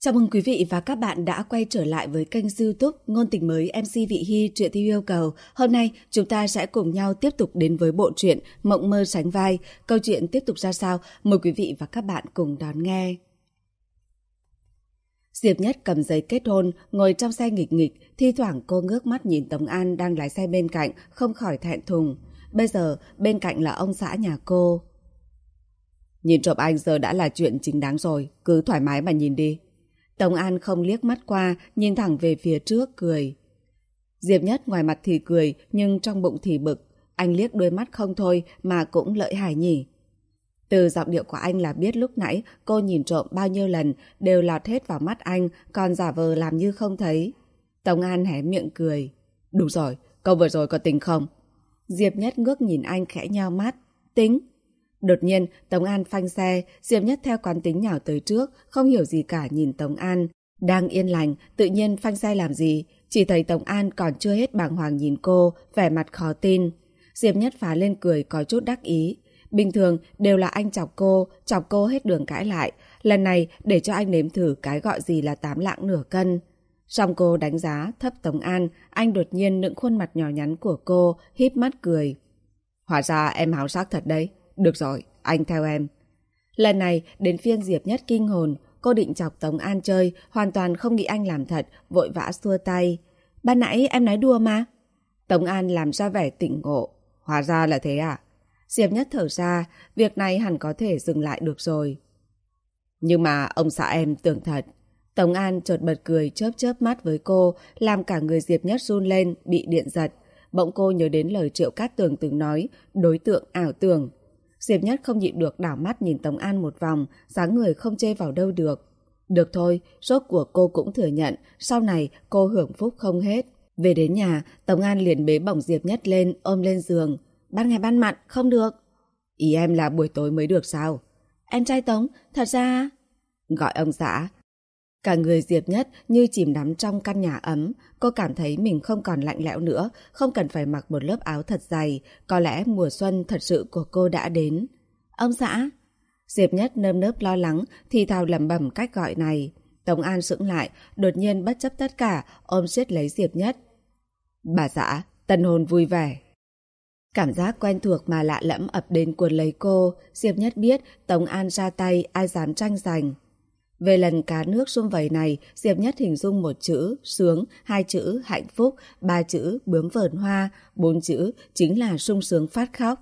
Chào mừng quý vị và các bạn đã quay trở lại với kênh youtube Ngôn tình mới MC Vị Hy Truyện Theo Yêu Cầu. Hôm nay chúng ta sẽ cùng nhau tiếp tục đến với bộ truyện Mộng Mơ Sánh Vai. Câu chuyện tiếp tục ra sao? Mời quý vị và các bạn cùng đón nghe. Diệp Nhất cầm giấy kết hôn, ngồi trong xe nghịch nghịch, thi thoảng cô ngước mắt nhìn Tống An đang lái xe bên cạnh, không khỏi thẹn thùng. Bây giờ, bên cạnh là ông xã nhà cô. Nhìn trộm anh giờ đã là chuyện chính đáng rồi, cứ thoải mái mà nhìn đi. Tống An không liếc mắt qua, nhìn thẳng về phía trước, cười. Diệp Nhất ngoài mặt thì cười, nhưng trong bụng thì bực. Anh liếc đôi mắt không thôi mà cũng lợi hại nhỉ. Từ giọng điệu của anh là biết lúc nãy cô nhìn trộm bao nhiêu lần đều lọt hết vào mắt anh, còn giả vờ làm như không thấy. Tống An hé miệng cười. Đúng rồi, câu vừa rồi có tính không? Diệp Nhất ngước nhìn anh khẽ nhao mắt. Tính. Đột nhiên, Tống An phanh xe, Diệp Nhất theo quán tính nhào tới trước, không hiểu gì cả nhìn Tống An. Đang yên lành, tự nhiên phanh xe làm gì? Chỉ thấy Tống An còn chưa hết bàng hoàng nhìn cô, vẻ mặt khó tin. Diệp Nhất phá lên cười có chút đắc ý. Bình thường đều là anh chọc cô, chọc cô hết đường cãi lại. Lần này để cho anh nếm thử cái gọi gì là tám lạng nửa cân. Xong cô đánh giá thấp Tống An, anh đột nhiên nựng khuôn mặt nhỏ nhắn của cô, híp mắt cười. Hóa ra em háo sắc thật đấy. Được rồi, anh theo em. Lần này đến phiên Diệp Nhất kinh hồn, cô định chọc Tống An chơi, hoàn toàn không nghĩ anh làm thật, vội vã xua tay. Ban nãy em nói đùa mà. Tống An làm ra vẻ tỉnh ngộ. Hóa ra là thế à? Diệp Nhất thở ra, việc này hẳn có thể dừng lại được rồi. Nhưng mà ông xã em tưởng thật. Tống An chợt bật cười chớp chớp mắt với cô, làm cả người Diệp Nhất run lên, bị điện giật. Bỗng cô nhớ đến lời Triệu Cát Tường từng nói, đối tượng ảo tưởng. Diệp Nhất không nhịn được đảo mắt nhìn Tống An một vòng, dáng người không chê vào đâu được. Được thôi, rốt của cô cũng thừa nhận, sau này cô hưởng phúc không hết. Về đến nhà, Tống An liền bế bỏng Diệp Nhất lên, ôm lên giường. Ban ngày ban mặn, không được. Ý em là buổi tối mới được sao? Em trai Tống, thật ra... Gọi ông xã, Cả người Diệp Nhất như chìm đắm trong căn nhà ấm, cô cảm thấy mình không còn lạnh lẽo nữa, không cần phải mặc một lớp áo thật dày, có lẽ mùa xuân thật sự của cô đã đến. Ông xã! Diệp Nhất nơm nớp lo lắng thì thào lẩm bẩm cách gọi này. Tống An sững lại, đột nhiên bất chấp tất cả, ôm siết lấy Diệp Nhất. Bà xã, tân hôn vui vẻ. Cảm giác quen thuộc mà lạ lẫm ập đến cuốn lấy cô, Diệp Nhất biết Tống An ra tay ai dám tranh giành. Về lần cá nước xung vầy này, Diệp Nhất hình dung một chữ sướng, hai chữ hạnh phúc, ba chữ bướm vờn hoa, bốn chữ chính là sung sướng phát khóc.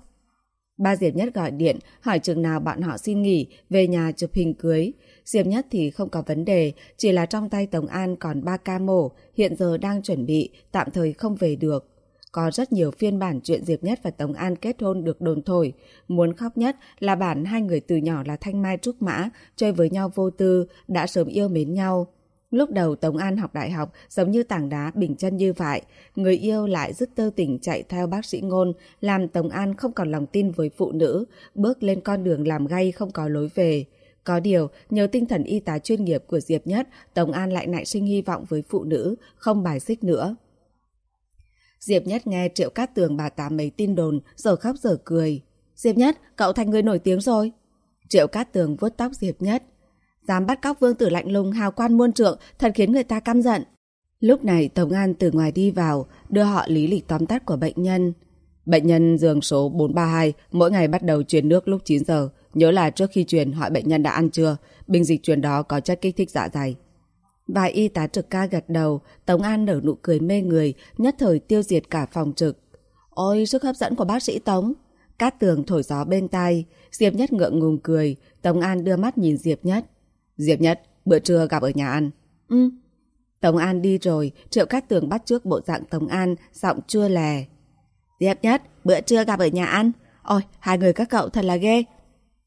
Ba Diệp Nhất gọi điện, hỏi chừng nào bọn họ xin nghỉ, về nhà chụp hình cưới. Diệp Nhất thì không có vấn đề, chỉ là trong tay Tổng An còn ba ca mổ, hiện giờ đang chuẩn bị, tạm thời không về được. Có rất nhiều phiên bản chuyện Diệp Nhất và Tống An kết hôn được đồn thổi. Muốn khóc nhất là bản hai người từ nhỏ là Thanh Mai Trúc Mã, chơi với nhau vô tư, đã sớm yêu mến nhau. Lúc đầu Tống An học đại học giống như tảng đá bình chân như vậy, người yêu lại rất tơ tỉnh chạy theo bác sĩ ngôn, làm Tống An không còn lòng tin với phụ nữ, bước lên con đường làm gay không có lối về. Có điều, nhờ tinh thần y tá chuyên nghiệp của Diệp Nhất, Tống An lại nảy sinh hy vọng với phụ nữ, không bài xích nữa. Diệp Nhất nghe Triệu Cát Tường bà tám mấy tin đồn, giờ khóc giờ cười. Diệp Nhất, cậu thành người nổi tiếng rồi. Triệu Cát Tường vuốt tóc Diệp Nhất. Dám bắt cóc vương tử lạnh lùng hào quan muôn trượng, thật khiến người ta căm giận. Lúc này tổng An từ ngoài đi vào, đưa họ lý lịch tóm tắt của bệnh nhân. Bệnh nhân giường số 432, mỗi ngày bắt đầu truyền nước lúc 9 giờ. Nhớ là trước khi truyền hỏi bệnh nhân đã ăn chưa, bình dịch truyền đó có chất kích thích dạ dày. Vài y tá trực ca gật đầu, Tống An nở nụ cười mê người, nhất thời tiêu diệt cả phòng trực. Ôi, sức hấp dẫn của bác sĩ Tống! Cát tường thổi gió bên tai, Diệp Nhất ngượng ngùng cười, Tống An đưa mắt nhìn Diệp Nhất. Diệp Nhất, bữa trưa gặp ở nhà ăn. Ừ. Tống An đi rồi, Triệu Cát Tường bắt trước bộ dạng Tống An, giọng chua lè. Diệp Nhất, bữa trưa gặp ở nhà ăn. Ôi, hai người các cậu thật là ghê.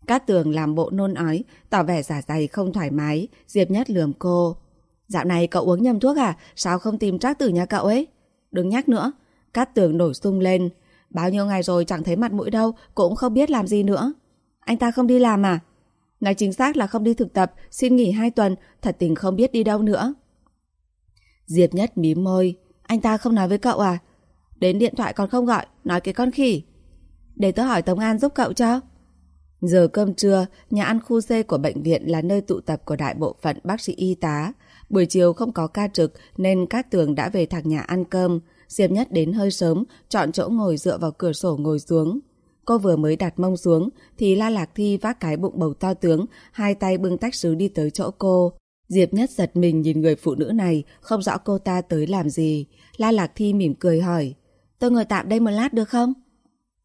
Cát Tường làm bộ nôn ói, tỏ vẻ giả dày không thoải mái, Diệp Nhất lườm cô. Dạo này cậu uống nhầm thuốc à? Sao không tìm trác tử nhà cậu ấy? Đừng nhắc nữa. Cát tường nổi sung lên. Bao nhiêu ngày rồi chẳng thấy mặt mũi đâu, cũng không biết làm gì nữa. Anh ta không đi làm à? Nói chính xác là không đi thực tập, xin nghỉ hai tuần, thật tình không biết đi đâu nữa. Diệp Nhất mím môi. Anh ta không nói với cậu à? Đến điện thoại còn không gọi, nói cái con khỉ. Để tớ hỏi Tống An giúp cậu cho. Giờ cơm trưa, nhà ăn khu C của bệnh viện là nơi tụ tập của đại bộ phận bác sĩ y tá. Buổi chiều không có ca trực nên Cát Tường đã về thẳng nhà ăn cơm. Diệp Nhất đến hơi sớm, chọn chỗ ngồi dựa vào cửa sổ ngồi xuống. Cô vừa mới đặt mông xuống thì La Lạc Thi vác cái bụng bầu to tướng, hai tay bưng tách sứ đi tới chỗ cô. Diệp Nhất giật mình nhìn người phụ nữ này, không rõ cô ta tới làm gì. La Lạc Thi mỉm cười hỏi, tôi ngồi tạm đây một lát được không?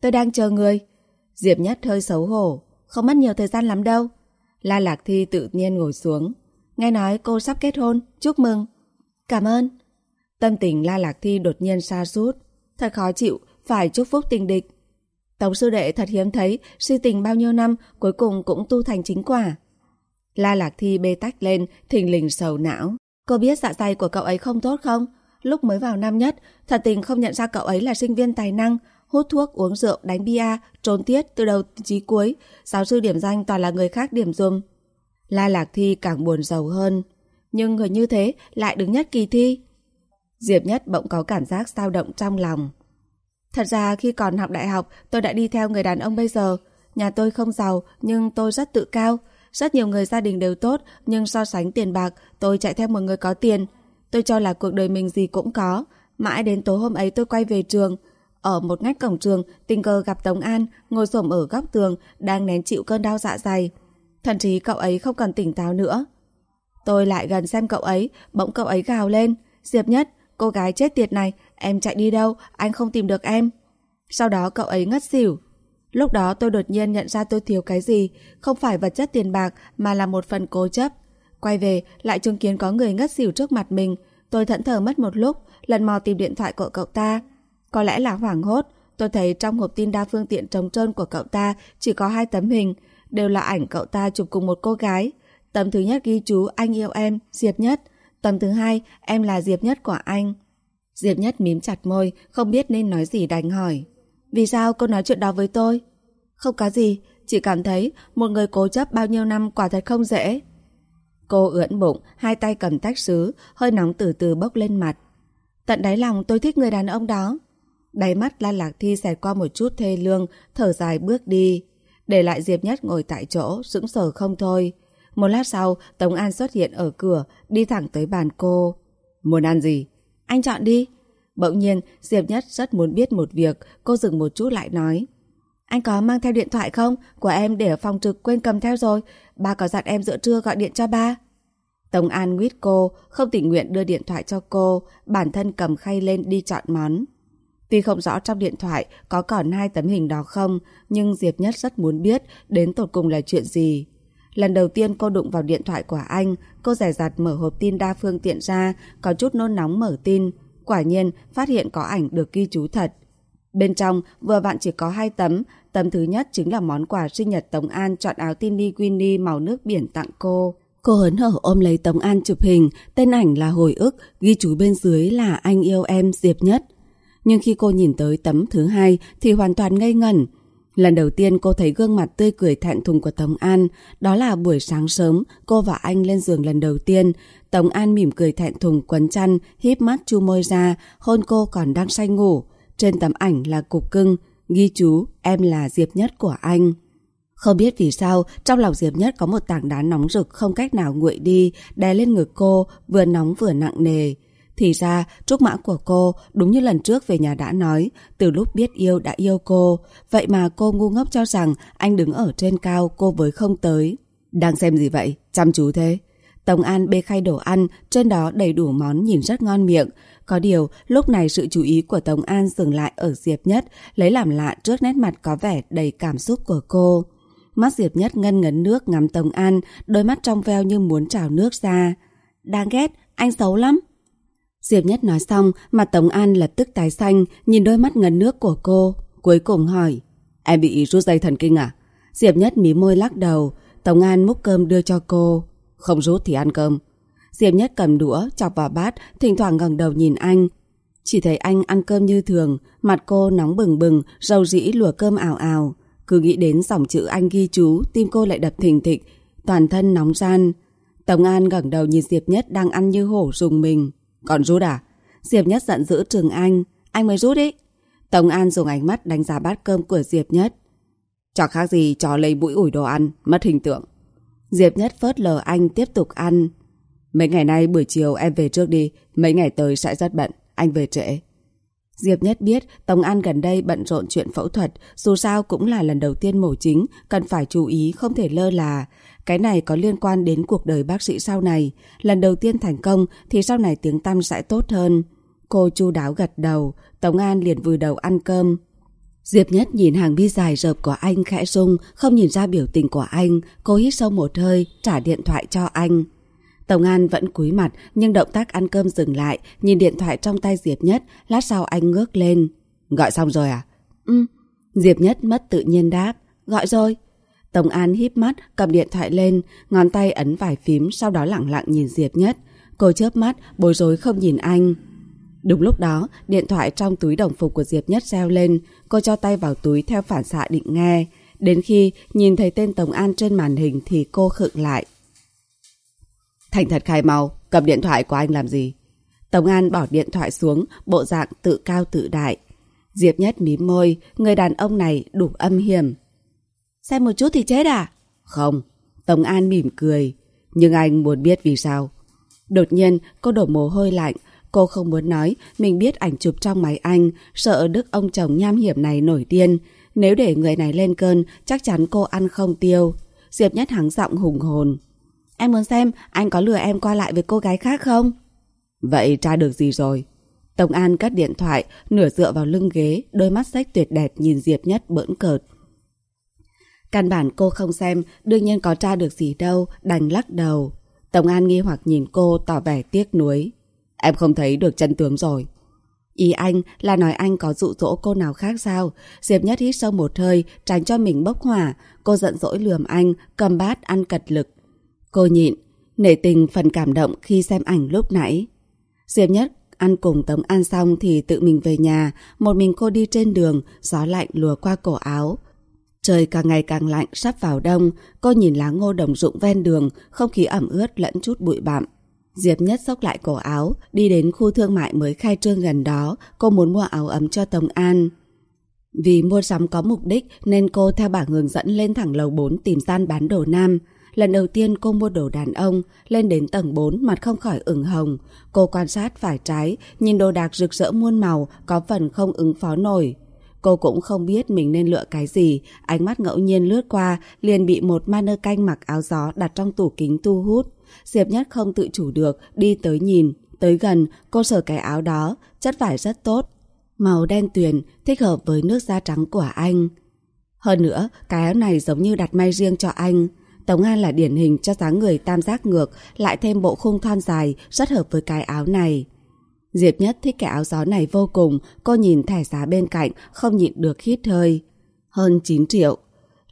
Tôi đang chờ người. Diệp Nhất hơi xấu hổ, không mất nhiều thời gian lắm đâu. La Lạc Thi tự nhiên ngồi xuống. Nghe nói cô sắp kết hôn, chúc mừng. Cảm ơn. Tâm tình La Lạc Thi đột nhiên xa sút Thật khó chịu, phải chúc phúc tình địch. Tống sư đệ thật hiếm thấy, si tình bao nhiêu năm, cuối cùng cũng tu thành chính quả. La Lạc Thi bê tách lên, thình lình sầu não. Cô biết dạ dày của cậu ấy không tốt không? Lúc mới vào năm nhất, thật tình không nhận ra cậu ấy là sinh viên tài năng, hút thuốc, uống rượu, đánh bia, trốn tiết từ đầu chí cuối. Giáo sư điểm danh toàn là người khác điểm dùm. La Lạc Thi càng buồn giàu hơn. Nhưng người như thế lại đứng nhất kỳ thi. Diệp Nhất bỗng có cảm giác dao động trong lòng. Thật ra khi còn học đại học, tôi đã đi theo người đàn ông bây giờ. Nhà tôi không giàu, nhưng tôi rất tự cao. Rất nhiều người gia đình đều tốt, nhưng so sánh tiền bạc, tôi chạy theo một người có tiền. Tôi cho là cuộc đời mình gì cũng có. Mãi đến tối hôm ấy tôi quay về trường. Ở một ngách cổng trường, tình cờ gặp Tống An, ngồi xổm ở góc tường, đang nén chịu cơn đau dạ dày. Thậm chí cậu ấy không còn tỉnh táo nữa. Tôi lại gần xem cậu ấy, bỗng cậu ấy gào lên. Diệp Nhất, cô gái chết tiệt này, em chạy đi đâu, anh không tìm được em. Sau đó cậu ấy ngất xỉu. Lúc đó tôi đột nhiên nhận ra tôi thiếu cái gì, không phải vật chất tiền bạc mà là một phần cố chấp. Quay về, lại chứng kiến có người ngất xỉu trước mặt mình. Tôi thẫn thờ mất một lúc, lần mò tìm điện thoại của cậu ta. Có lẽ là hoảng hốt, tôi thấy trong hộp tin đa phương tiện trống trơn của cậu ta chỉ có hai tấm hình, đều là ảnh cậu ta chụp cùng một cô gái. Tấm thứ nhất ghi chú anh yêu em, Diệp Nhất. Tấm thứ hai, em là Diệp Nhất của anh. Diệp Nhất mím chặt môi, không biết nên nói gì đành hỏi. Vì sao cô nói chuyện đó với tôi? Không có gì, chỉ cảm thấy một người cố chấp bao nhiêu năm quả thật không dễ. Cô ưỡn bụng, hai tay cầm tách sứ, hơi nóng từ từ bốc lên mặt. Tận đáy lòng tôi thích người đàn ông đó. Đáy mắt Lan Lạc Thi xẹt qua một chút thê lương, thở dài bước đi. Để lại Diệp Nhất ngồi tại chỗ, sững sờ không thôi. Một lát sau, Tống An xuất hiện ở cửa, đi thẳng tới bàn cô. Muốn ăn gì? Anh chọn đi. Bỗng nhiên, Diệp Nhất rất muốn biết một việc, cô dừng một chút lại nói. Anh có mang theo điện thoại không? Của em để ở phòng trực quên cầm theo rồi. Ba có dặn em giữa trưa gọi điện cho ba. Tống An nguyết cô, không tình nguyện đưa điện thoại cho cô, bản thân cầm khay lên đi chọn món. Tuy không rõ trong điện thoại có còn hai tấm hình đó không, nhưng Diệp Nhất rất muốn biết đến tột cùng là chuyện gì. Lần đầu tiên cô đụng vào điện thoại của anh, cô rẻ rặt mở hộp tin đa phương tiện ra, có chút nôn nóng mở tin. Quả nhiên, phát hiện có ảnh được ghi chú thật. Bên trong, vừa vặn chỉ có hai tấm. Tấm thứ nhất chính là món quà sinh nhật Tống An chọn áo Tini Winnie màu nước biển tặng cô. Cô hớn hở ôm lấy Tống An chụp hình, tên ảnh là hồi ức, ghi chú bên dưới là anh yêu em Diệp Nhất. Nhưng khi cô nhìn tới tấm thứ hai thì hoàn toàn ngây ngẩn. Lần đầu tiên cô thấy gương mặt tươi cười thẹn thùng của Tống An, đó là buổi sáng sớm, cô và anh lên giường lần đầu tiên. Tống An mỉm cười thẹn thùng quấn chăn, híp mắt chu môi ra, hôn cô còn đang say ngủ. Trên tấm ảnh là cục cưng, ghi chú em là Diệp Nhất của anh. Không biết vì sao, trong lòng Diệp Nhất có một tảng đá nóng rực không cách nào nguội đi, đè lên ngực cô, vừa nóng vừa nặng nề. Thì ra, trúc mã của cô, đúng như lần trước về nhà đã nói, từ lúc biết yêu đã yêu cô. Vậy mà cô ngu ngốc cho rằng anh đứng ở trên cao, cô với không tới. Đang xem gì vậy? Chăm chú thế. Tống An bê khay đồ ăn, trên đó đầy đủ món nhìn rất ngon miệng. Có điều, lúc này sự chú ý của Tống An dừng lại ở Diệp Nhất, lấy làm lạ trước nét mặt có vẻ đầy cảm xúc của cô. Mắt Diệp Nhất ngân ngấn nước ngắm Tống An, đôi mắt trong veo như muốn trào nước ra. đang ghét, anh xấu lắm. Diệp Nhất nói xong, mặt Tống An lập tức tái xanh, nhìn đôi mắt ngấn nước của cô. Cuối cùng hỏi, em bị rút dây thần kinh à? Diệp Nhất mí môi lắc đầu, Tống An múc cơm đưa cho cô. Không rút thì ăn cơm. Diệp Nhất cầm đũa, chọc vào bát, thỉnh thoảng ngẩng đầu nhìn anh. Chỉ thấy anh ăn cơm như thường, mặt cô nóng bừng bừng, râu rĩ lùa cơm ảo ảo. Cứ nghĩ đến dòng chữ anh ghi chú, tim cô lại đập thình thịch, toàn thân nóng gian. Tống An ngẩng đầu nhìn Diệp Nhất đang ăn như hổ rùng mình. Còn rút à? Diệp Nhất giận dữ Trường Anh. Anh mới rút ý. Tống An dùng ánh mắt đánh giá bát cơm của Diệp Nhất. Chẳng khác gì cho lấy mũi ủi đồ ăn, mất hình tượng. Diệp Nhất phớt lờ anh tiếp tục ăn. Mấy ngày nay buổi chiều em về trước đi, mấy ngày tới sẽ rất bận, anh về trễ. Diệp Nhất biết Tống An gần đây bận rộn chuyện phẫu thuật, dù sao cũng là lần đầu tiên mổ chính, cần phải chú ý không thể lơ là. Cái này có liên quan đến cuộc đời bác sĩ sau này. Lần đầu tiên thành công thì sau này tiếng tăm sẽ tốt hơn. Cô chu đáo gật đầu, Tống An liền vùi đầu ăn cơm. Diệp Nhất nhìn hàng bi dài rợp của anh khẽ rung, không nhìn ra biểu tình của anh. Cô hít sâu một hơi, trả điện thoại cho anh. Tổng An vẫn cúi mặt nhưng động tác ăn cơm dừng lại, nhìn điện thoại trong tay Diệp Nhất, lát sau anh ngước lên. Gọi xong rồi à? Ừ. Diệp Nhất mất tự nhiên đáp. Gọi rồi. Tổng An híp mắt, cầm điện thoại lên, ngón tay ấn vài phím, sau đó lặng lặng nhìn Diệp Nhất. Cô chớp mắt, bối rối không nhìn anh. Đúng lúc đó, điện thoại trong túi đồng phục của Diệp Nhất reo lên, cô cho tay vào túi theo phản xạ định nghe. Đến khi nhìn thấy tên Tổng An trên màn hình thì cô khựng lại. Thành thật khai mau, cầm điện thoại của anh làm gì? Tổng An bỏ điện thoại xuống, bộ dạng tự cao tự đại. Diệp Nhất mím môi, người đàn ông này đủ âm hiểm. Xem một chút thì chết à? Không. Tổng An mỉm cười. Nhưng anh muốn biết vì sao. Đột nhiên, cô đổ mồ hôi lạnh. Cô không muốn nói, mình biết ảnh chụp trong máy anh, sợ đức ông chồng nham hiểm này nổi điên. Nếu để người này lên cơn, chắc chắn cô ăn không tiêu. Diệp Nhất hắng giọng hùng hồn. Em muốn xem anh có lừa em qua lại với cô gái khác không? Vậy tra được gì rồi? Tổng An cắt điện thoại, nửa dựa vào lưng ghế, đôi mắt sách tuyệt đẹp nhìn Diệp Nhất bỡn cợt. Căn bản cô không xem, đương nhiên có tra được gì đâu, đành lắc đầu. Tổng An nghi hoặc nhìn cô tỏ vẻ tiếc nuối. Em không thấy được chân tướng rồi. Ý anh là nói anh có dụ dỗ cô nào khác sao? Diệp Nhất hít sâu một hơi, tránh cho mình bốc hỏa. Cô giận dỗi lườm anh, cầm bát ăn cật lực. Cô nhịn, nể tình phần cảm động khi xem ảnh lúc nãy. Diệp Nhất ăn cùng Tống An xong thì tự mình về nhà, một mình cô đi trên đường, gió lạnh lùa qua cổ áo. Trời càng ngày càng lạnh, sắp vào đông, cô nhìn lá ngô đồng rụng ven đường, không khí ẩm ướt lẫn chút bụi bặm. Diệp Nhất xốc lại cổ áo, đi đến khu thương mại mới khai trương gần đó, cô muốn mua áo ấm cho Tống An. Vì mua sắm có mục đích nên cô theo bảng hướng dẫn lên thẳng lầu 4 tìm gian bán đồ nam. Lần đầu tiên cô mua đồ đàn ông, lên đến tầng 4 mặt không khỏi ửng hồng. Cô quan sát phải trái, nhìn đồ đạc rực rỡ muôn màu, có phần không ứng phó nổi. Cô cũng không biết mình nên lựa cái gì, ánh mắt ngẫu nhiên lướt qua, liền bị một manơ canh mặc áo gió đặt trong tủ kính thu hút. Diệp Nhất không tự chủ được, đi tới nhìn, tới gần, cô sờ cái áo đó, chất vải rất tốt. Màu đen tuyền, thích hợp với nước da trắng của anh. Hơn nữa, cái áo này giống như đặt may riêng cho anh. Tống An là điển hình cho dáng người tam giác ngược, lại thêm bộ khung thon dài, rất hợp với cái áo này. Diệp Nhất thích cái áo gió này vô cùng, cô nhìn thẻ giá bên cạnh, không nhịn được hít hơi. Hơn 9 triệu.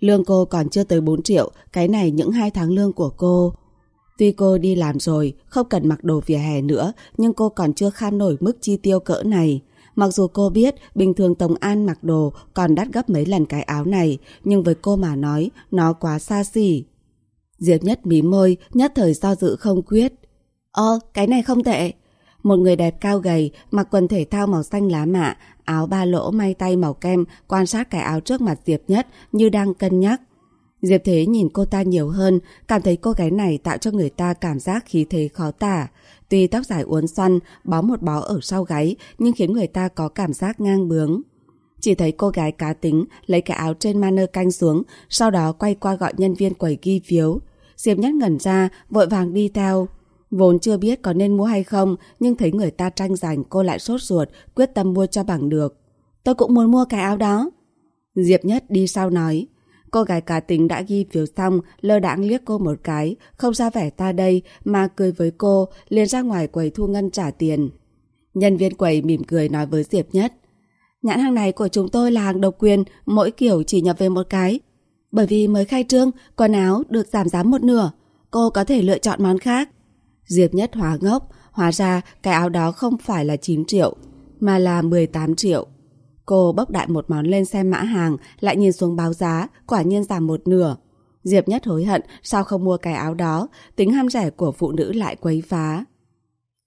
Lương cô còn chưa tới 4 triệu, cái này những hai tháng lương của cô. Tuy cô đi làm rồi, không cần mặc đồ vỉa hè nữa, nhưng cô còn chưa kham nổi mức chi tiêu cỡ này. Mặc dù cô biết bình thường Tống An mặc đồ còn đắt gấp mấy lần cái áo này, nhưng với cô mà nói, nó quá xa xỉ. Diệp Nhất mí môi, nhất thời do dự không quyết. Ơ, cái này không tệ. Một người đẹp cao gầy, mặc quần thể thao màu xanh lá mạ, áo ba lỗ may tay màu kem, quan sát cái áo trước mặt Diệp Nhất như đang cân nhắc. Diệp Thế nhìn cô ta nhiều hơn, cảm thấy cô gái này tạo cho người ta cảm giác khí thế khó tả. Tuy tóc dài uốn xoăn, bó một bó ở sau gáy, nhưng khiến người ta có cảm giác ngang bướng. Chỉ thấy cô gái cá tính lấy cái áo trên manơ canh xuống, sau đó quay qua gọi nhân viên quầy ghi phiếu. Diệp Nhất ngẩn ra, vội vàng đi theo. Vốn chưa biết có nên mua hay không, nhưng thấy người ta tranh giành cô lại sốt ruột, quyết tâm mua cho bằng được. Tôi cũng muốn mua cái áo đó. Diệp Nhất đi sau nói. Cô gái cá tính đã ghi phiếu xong, lơ đãng liếc cô một cái, không ra vẻ ta đây, mà cười với cô, liền ra ngoài quầy thu ngân trả tiền. Nhân viên quầy mỉm cười nói với Diệp Nhất. Nhãn hàng này của chúng tôi là hàng độc quyền, mỗi kiểu chỉ nhập về một cái. Bởi vì mới khai trương, quần áo được giảm giá một nửa. Cô có thể lựa chọn món khác. Diệp Nhất hóa ngốc, hóa ra cái áo đó không phải là 9 triệu, mà là 18 triệu. Cô bốc đại một món lên xem mã hàng, lại nhìn xuống báo giá, quả nhiên giảm một nửa. Diệp Nhất hối hận sao không mua cái áo đó, tính ham rẻ của phụ nữ lại quấy phá.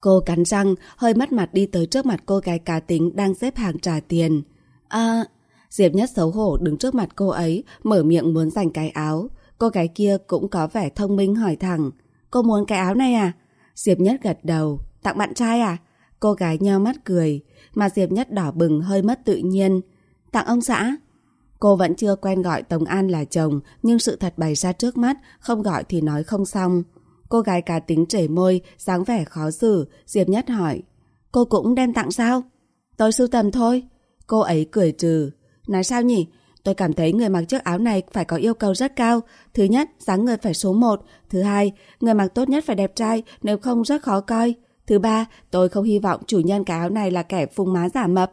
Cô cắn răng, hơi mất mặt đi tới trước mặt cô gái cá tính đang xếp hàng trả tiền. À, Diệp Nhất xấu hổ đứng trước mặt cô ấy, mở miệng muốn giành cái áo. Cô gái kia cũng có vẻ thông minh hỏi thẳng. Cô muốn cái áo này à? Diệp Nhất gật đầu. Tặng bạn trai à? Cô gái nheo mắt cười, mà Diệp Nhất đỏ bừng hơi mất tự nhiên. Tặng ông xã. Cô vẫn chưa quen gọi Tống An là chồng, nhưng sự thật bày ra trước mắt, không gọi thì nói không xong. Cô gái cá tính trể môi, dáng vẻ khó xử, Diệp Nhất hỏi. Cô cũng đem tặng sao? Tôi sưu tầm thôi. Cô ấy cười trừ. Nói sao nhỉ? Tôi cảm thấy người mặc chiếc áo này phải có yêu cầu rất cao. Thứ nhất, dáng người phải số 1. Thứ hai, người mặc tốt nhất phải đẹp trai, nếu không rất khó coi. Thứ ba, tôi không hy vọng chủ nhân cái áo này là kẻ phung má giả mập.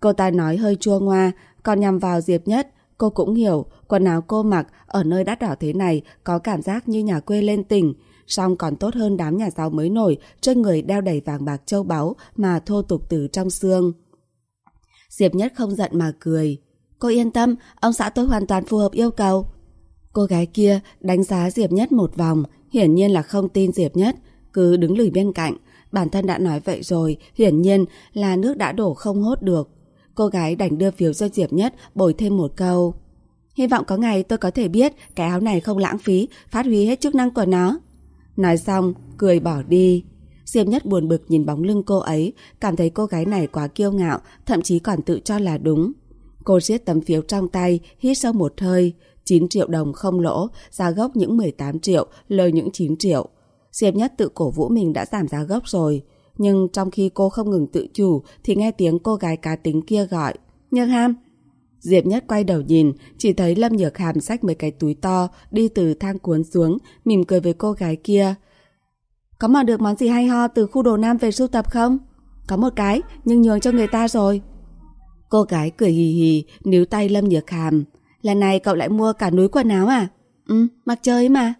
Cô ta nói hơi chua ngoa, còn nhằm vào Diệp Nhất. Cô cũng hiểu, quần áo cô mặc ở nơi đắt đỏ thế này có cảm giác như nhà quê lên tỉnh. Song còn tốt hơn đám nhà giàu mới nổi, trên người đeo đầy vàng bạc châu báu mà thô tục từ trong xương. Diệp Nhất không giận mà cười. Cô yên tâm, ông xã tôi hoàn toàn phù hợp yêu cầu. Cô gái kia đánh giá Diệp Nhất một vòng, hiển nhiên là không tin Diệp Nhất, cứ đứng lùi bên cạnh. Bản thân đã nói vậy rồi, hiển nhiên là nước đã đổ không hốt được. Cô gái đành đưa phiếu cho Diệp Nhất bồi thêm một câu. Hy vọng có ngày tôi có thể biết cái áo này không lãng phí, phát huy hết chức năng của nó. Nói xong, cười bỏ đi. Diệp Nhất buồn bực nhìn bóng lưng cô ấy, cảm thấy cô gái này quá kiêu ngạo, thậm chí còn tự cho là đúng. Cô siết tấm phiếu trong tay, hít sâu một hơi. 9 triệu đồng không lỗ, giá gốc những 18 triệu, lời những 9 triệu. Diệp Nhất tự cổ vũ mình đã giảm giá gốc rồi. Nhưng trong khi cô không ngừng tự chủ thì nghe tiếng cô gái cá tính kia gọi. Nhược Ham! Diệp Nhất quay đầu nhìn, chỉ thấy Lâm Nhược Hàm xách mấy cái túi to đi từ thang cuốn xuống, mỉm cười với cô gái kia. Có mà được món gì hay ho từ khu đồ nam về sưu tập không? Có một cái, nhưng nhường cho người ta rồi. Cô gái cười hì hì, níu tay Lâm Nhược Hàm. Lần này cậu lại mua cả núi quần áo à? Ừ, mặc chơi mà.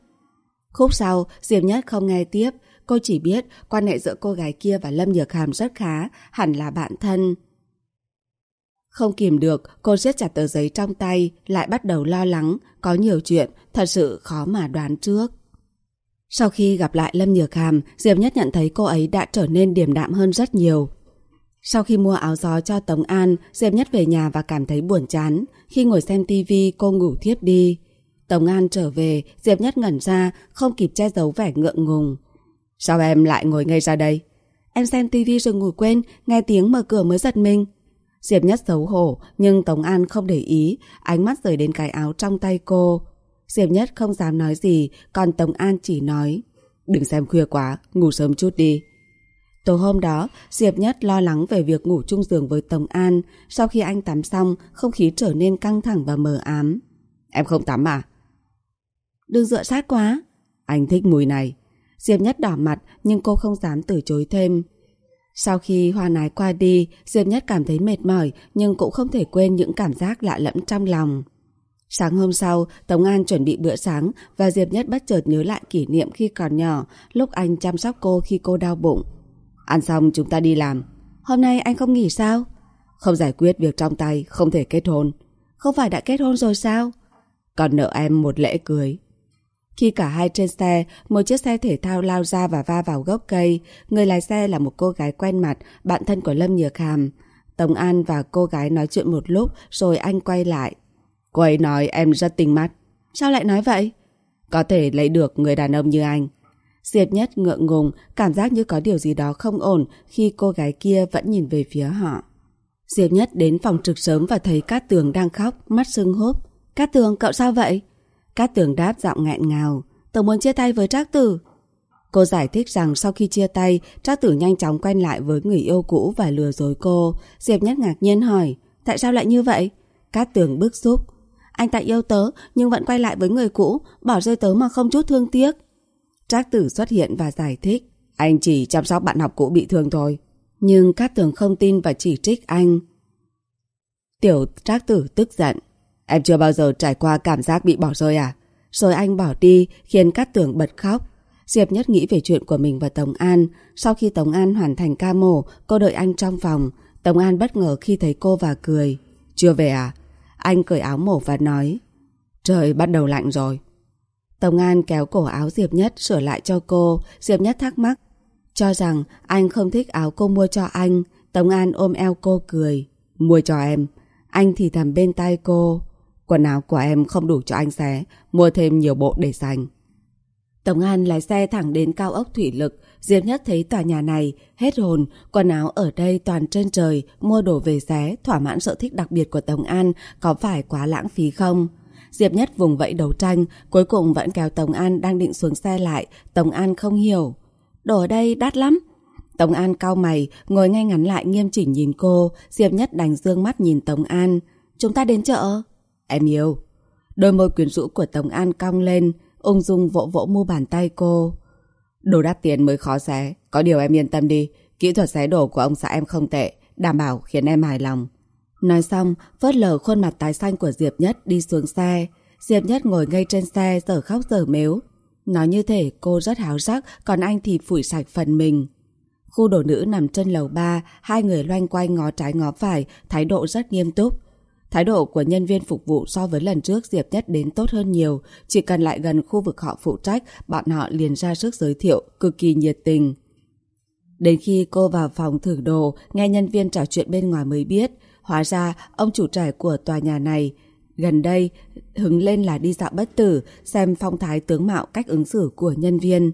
Khúc sau, Diệp Nhất không nghe tiếp. Cô chỉ biết quan hệ giữa cô gái kia và Lâm Nhược Hàm rất khá, hẳn là bạn thân. Không kìm được, cô siết chặt tờ giấy trong tay, lại bắt đầu lo lắng, có nhiều chuyện, thật sự khó mà đoán trước. Sau khi gặp lại Lâm Nhược Hàm, Diệp Nhất nhận thấy cô ấy đã trở nên điềm đạm hơn rất nhiều. Sau khi mua áo gió cho Tống An, Diệp Nhất về nhà và cảm thấy buồn chán. Khi ngồi xem tivi, cô ngủ thiếp đi. Tống An trở về, Diệp Nhất ngẩn ra, không kịp che giấu vẻ ngượng ngùng. Sao em lại ngồi ngay ra đây? Em xem tivi rồi ngủ quên, nghe tiếng mở cửa mới giật mình. Diệp Nhất xấu hổ, nhưng Tống An không để ý, ánh mắt rời đến cái áo trong tay cô. Diệp Nhất không dám nói gì, còn Tống An chỉ nói. Đừng xem khuya quá, ngủ sớm chút đi. Tối hôm đó, Diệp Nhất lo lắng về việc ngủ chung giường với Tống An. Sau khi anh tắm xong, không khí trở nên căng thẳng và mờ ám. Em không tắm à? Đừng dựa sát quá. Anh thích mùi này. Diệp Nhất đỏ mặt nhưng cô không dám từ chối thêm. Sau khi hoa nái qua đi, Diệp Nhất cảm thấy mệt mỏi nhưng cũng không thể quên những cảm giác lạ lẫm trong lòng. Sáng hôm sau, Tống An chuẩn bị bữa sáng và Diệp Nhất bất chợt nhớ lại kỷ niệm khi còn nhỏ, lúc anh chăm sóc cô khi cô đau bụng. Ăn xong chúng ta đi làm. Hôm nay anh không nghỉ sao? Không giải quyết việc trong tay, không thể kết hôn. Không phải đã kết hôn rồi sao? Còn nợ em một lễ cưới. Khi cả hai trên xe, một chiếc xe thể thao lao ra và va vào gốc cây. Người lái xe là một cô gái quen mặt, bạn thân của Lâm Nhược Hàm. Tống An và cô gái nói chuyện một lúc rồi anh quay lại. Cô ấy nói em rất tinh mắt. Sao lại nói vậy? Có thể lấy được người đàn ông như anh. Diệp Nhất ngượng ngùng, cảm giác như có điều gì đó không ổn khi cô gái kia vẫn nhìn về phía họ. Diệp Nhất đến phòng trực sớm và thấy Cát Tường đang khóc, mắt sưng húp. Cát Tường, cậu sao vậy? Cát Tường đáp giọng nghẹn ngào. Tớ muốn chia tay với Trác Tử. Cô giải thích rằng sau khi chia tay, Trác Tử nhanh chóng quen lại với người yêu cũ và lừa dối cô. Diệp Nhất ngạc nhiên hỏi, tại sao lại như vậy? Cát Tường bức xúc. Anh ta yêu tớ nhưng vẫn quay lại với người cũ, bỏ rơi tớ mà không chút thương tiếc. Trác Tử xuất hiện và giải thích. Anh chỉ chăm sóc bạn học cũ bị thương thôi. Nhưng Cát Tường không tin và chỉ trích anh. Tiểu Trác Tử tức giận. Em chưa bao giờ trải qua cảm giác bị bỏ rơi à? Rồi anh bỏ đi khiến Cát Tường bật khóc. Diệp Nhất nghĩ về chuyện của mình và Tống An. Sau khi Tống An hoàn thành ca mổ, cô đợi anh trong phòng. Tống An bất ngờ khi thấy cô và cười. Chưa về à? Anh cởi áo mổ và nói. Trời bắt đầu lạnh rồi. Tổng An kéo cổ áo Diệp Nhất sửa lại cho cô. Diệp Nhất thắc mắc. Cho rằng anh không thích áo cô mua cho anh. Tổng An ôm eo cô cười. Mua cho em. Anh thì thầm bên tai cô. Quần áo của em không đủ cho anh xé, mua thêm nhiều bộ để dành. Tổng An lái xe thẳng đến cao ốc thủy lực, Diệp Nhất thấy tòa nhà này, hết hồn, quần áo ở đây toàn trên trời, mua đồ về xé, thỏa mãn sở thích đặc biệt của Tổng An, có phải quá lãng phí không? Diệp Nhất vùng vẫy đấu tranh, cuối cùng vẫn kéo Tổng An đang định xuống xe lại, Tổng An không hiểu. Đồ ở đây đắt lắm. Tổng An cao mày, ngồi ngay ngắn lại nghiêm chỉnh nhìn cô, Diệp Nhất đành dương mắt nhìn Tổng An. Chúng ta đến chợ. Em yêu. Đôi môi quyến rũ của Tổng An cong lên, ung dung vỗ vỗ mu bàn tay cô. Đồ đắt tiền mới khó xé, có điều em yên tâm đi, kỹ thuật xé đồ của ông xã em không tệ, đảm bảo khiến em hài lòng. Nói xong, phớt lờ khuôn mặt tái xanh của Diệp Nhất đi xuống xe. Diệp Nhất ngồi ngay trên xe giờ khóc giờ mếu. Nói như thể cô rất háo sắc, còn anh thì phủi sạch phần mình. Khu đồ nữ nằm trên lầu ba, hai người loanh quanh ngó trái ngó phải, thái độ rất nghiêm túc. Thái độ của nhân viên phục vụ so với lần trước Diệp Nhất đến tốt hơn nhiều, chỉ cần lại gần khu vực họ phụ trách, bọn họ liền ra sức giới thiệu, cực kỳ nhiệt tình. Đến khi cô vào phòng thử đồ, nghe nhân viên trò chuyện bên ngoài mới biết, hóa ra ông chủ trẻ của tòa nhà này gần đây hứng lên là đi dạo bất tử, xem phong thái tướng mạo cách ứng xử của nhân viên.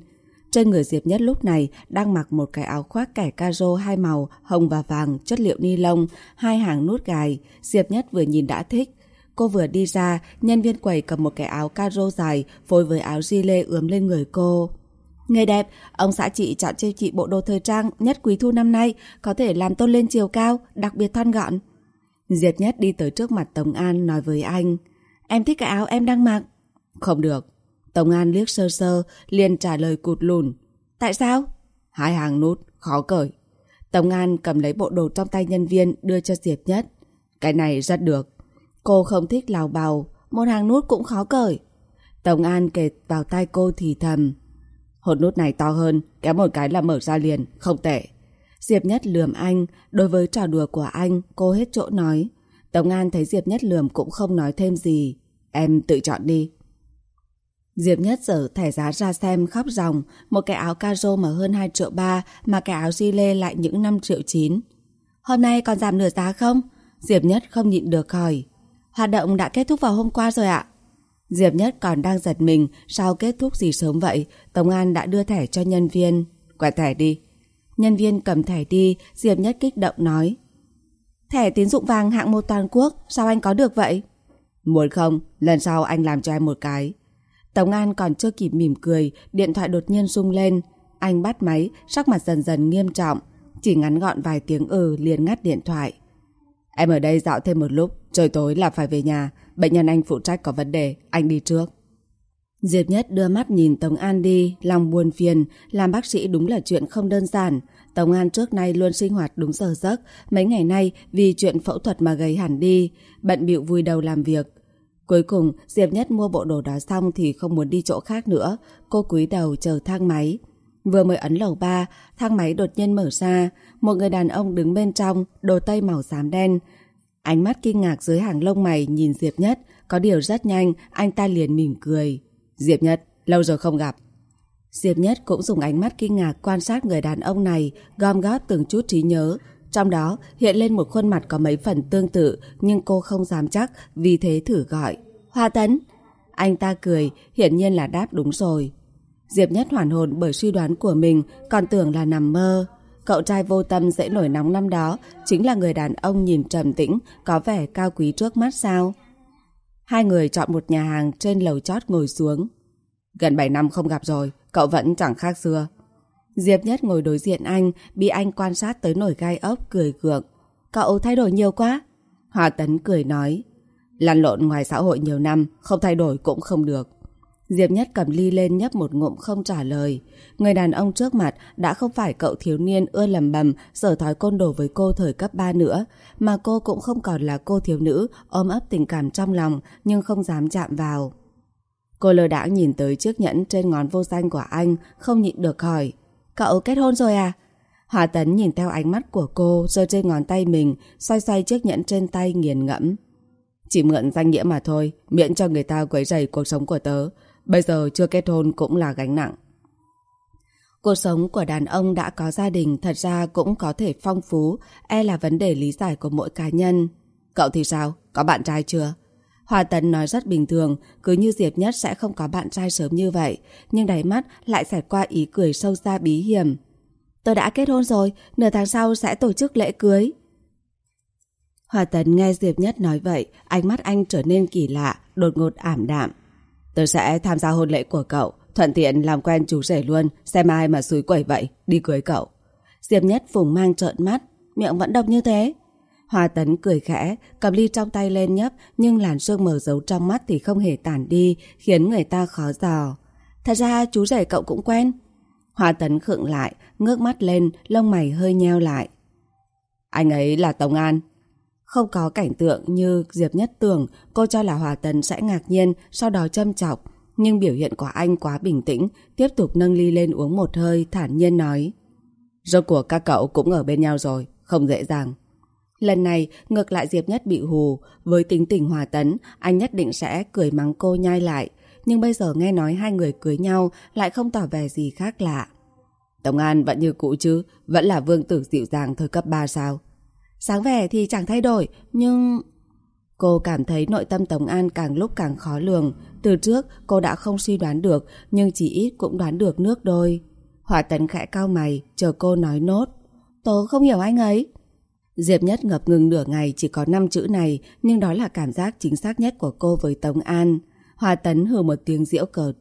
Trên người Diệp Nhất lúc này đang mặc một cái áo khoác kẻ caro hai màu, hồng và vàng, chất liệu ni lông, hai hàng nút gài. Diệp Nhất vừa nhìn đã thích. Cô vừa đi ra, nhân viên quầy cầm một cái áo caro dài phối với áo lê ướm lên người cô. Người đẹp, ông xã chị chọn cho chị bộ đồ thời trang nhất quý thu năm nay, có thể làm tôn lên chiều cao, đặc biệt thon gọn. Diệp Nhất đi tới trước mặt Tống An nói với anh, em thích cái áo em đang mặc. Không được, Tống An liếc sơ sơ, liền trả lời cụt lùn. Tại sao? Hai hàng nút, khó cởi. Tống An cầm lấy bộ đồ trong tay nhân viên đưa cho Diệp Nhất. Cái này rất được. Cô không thích lào bào, một hàng nút cũng khó cởi. Tống An kệt vào tay cô thì thầm. Hột nút này to hơn, kéo một cái là mở ra liền, không tệ. Diệp Nhất lườm anh, đối với trò đùa của anh, cô hết chỗ nói. Tống An thấy Diệp Nhất lườm cũng không nói thêm gì. Em tự chọn đi. Diệp Nhất dở thẻ giá ra xem khóc ròng, một cái áo caro mà hơn 2 triệu ba mà cái áo lê lại những 5 triệu 9. Hôm nay còn giảm nửa giá không? Diệp Nhất không nhịn được hỏi. Hoạt động đã kết thúc vào hôm qua rồi ạ. Diệp Nhất còn đang giật mình, sao kết thúc gì sớm vậy? Tống An đã đưa thẻ cho nhân viên. Quẹt thẻ đi. Nhân viên cầm thẻ đi, Diệp Nhất kích động nói. Thẻ tín dụng vàng hạng một toàn quốc, sao anh có được vậy? Muốn không, lần sau anh làm cho em một cái. Tống An còn chưa kịp mỉm cười, điện thoại đột nhiên rung lên. Anh bắt máy, sắc mặt dần dần nghiêm trọng. Chỉ ngắn gọn vài tiếng ừ liền ngắt điện thoại. Em ở đây dạo thêm một lúc, trời tối là phải về nhà. Bệnh nhân anh phụ trách có vấn đề, anh đi trước. Diệp Nhất đưa mắt nhìn Tống An đi, lòng buồn phiền, làm bác sĩ đúng là chuyện không đơn giản. Tống An trước nay luôn sinh hoạt đúng giờ giấc, mấy ngày nay vì chuyện phẫu thuật mà gầy hẳn đi, bận bịu vui đầu làm việc. Cuối cùng, Diệp Nhất mua bộ đồ đó xong thì không muốn đi chỗ khác nữa. Cô cúi đầu chờ thang máy. Vừa mới ấn lầu 3, thang máy đột nhiên mở ra. Một người đàn ông đứng bên trong, đồ tây màu xám đen. Ánh mắt kinh ngạc dưới hàng lông mày nhìn Diệp Nhất. Có điều rất nhanh, anh ta liền mỉm cười. Diệp Nhất, lâu rồi không gặp. Diệp Nhất cũng dùng ánh mắt kinh ngạc quan sát người đàn ông này, gom góp từng chút trí nhớ, trong đó hiện lên một khuôn mặt có mấy phần tương tự nhưng cô không dám chắc vì thế thử gọi. Hoa Tấn! Anh ta cười, hiển nhiên là đáp đúng rồi. Diệp Nhất hoàn hồn bởi suy đoán của mình còn tưởng là nằm mơ. Cậu trai vô tâm dễ nổi nóng năm đó chính là người đàn ông nhìn trầm tĩnh, có vẻ cao quý trước mắt sao? Hai người chọn một nhà hàng trên lầu chót ngồi xuống. Gần 7 năm không gặp rồi, cậu vẫn chẳng khác xưa. Diệp Nhất ngồi đối diện anh, bị anh quan sát tới nổi gai ốc, cười gượng. Cậu thay đổi nhiều quá. Hòa Tấn cười nói. Lăn lộn ngoài xã hội nhiều năm, không thay đổi cũng không được. Diệp Nhất cầm ly lên nhấp một ngụm không trả lời. Người đàn ông trước mặt đã không phải cậu thiếu niên ưa lầm bầm, sở thói côn đồ với cô thời cấp 3 nữa, mà cô cũng không còn là cô thiếu nữ ôm ấp tình cảm trong lòng nhưng không dám chạm vào. Cô lơ đãng nhìn tới chiếc nhẫn trên ngón vô danh của anh, không nhịn được hỏi. Cậu kết hôn rồi à? Hòa Tấn nhìn theo ánh mắt của cô rơi trên ngón tay mình, xoay xoay chiếc nhẫn trên tay nghiền ngẫm. Chỉ mượn danh nghĩa mà thôi, miễn cho người ta quấy rầy cuộc sống của tớ. Bây giờ chưa kết hôn cũng là gánh nặng. Cuộc sống của đàn ông đã có gia đình thật ra cũng có thể phong phú, e là vấn đề lý giải của mỗi cá nhân. Cậu thì sao? Có bạn trai chưa? Hòa Tấn nói rất bình thường, cứ như Diệp Nhất sẽ không có bạn trai sớm như vậy, nhưng đáy mắt lại xẹt qua ý cười sâu xa bí hiểm. Tôi đã kết hôn rồi, nửa tháng sau sẽ tổ chức lễ cưới. Hòa Tấn nghe Diệp Nhất nói vậy, ánh mắt anh trở nên kỳ lạ, đột ngột ảm đạm. Tôi sẽ tham gia hôn lễ của cậu, thuận tiện làm quen chú rể luôn, xem ai mà xúi quẩy vậy, đi cưới cậu. Diệp Nhất phùng mang trợn mắt, miệng vẫn độc như thế. Hòa Tấn cười khẽ, cầm ly trong tay lên nhấp, nhưng làn sương mờ giấu trong mắt thì không hề tản đi, khiến người ta khó dò. Thật ra chú rể cậu cũng quen. Hòa Tấn khựng lại, ngước mắt lên, lông mày hơi nheo lại. Anh ấy là Tống An. Không có cảnh tượng như Diệp Nhất tưởng, cô cho là Hòa Tấn sẽ ngạc nhiên, sau đó châm chọc. Nhưng biểu hiện của anh quá bình tĩnh, tiếp tục nâng ly lên uống một hơi, thản nhiên nói. Rốt của các cậu cũng ở bên nhau rồi, không dễ dàng. Lần này, ngược lại Diệp Nhất bị hù, với tính tình hòa tấn, anh nhất định sẽ cười mắng cô nhai lại. Nhưng bây giờ nghe nói hai người cưới nhau lại không tỏ vẻ gì khác lạ. Tổng An vẫn như cũ chứ, vẫn là vương tử dịu dàng thời cấp 3 sao? Sáng vẻ thì chẳng thay đổi, nhưng... Cô cảm thấy nội tâm Tổng An càng lúc càng khó lường. Từ trước cô đã không suy đoán được, nhưng chỉ ít cũng đoán được nước đôi. Hỏa tấn khẽ cao mày, chờ cô nói nốt. Tớ không hiểu anh ấy. Diệp Nhất ngập ngừng nửa ngày chỉ có 5 chữ này, nhưng đó là cảm giác chính xác nhất của cô với Tống An. Hòa Tấn hừ một tiếng diễu cợt.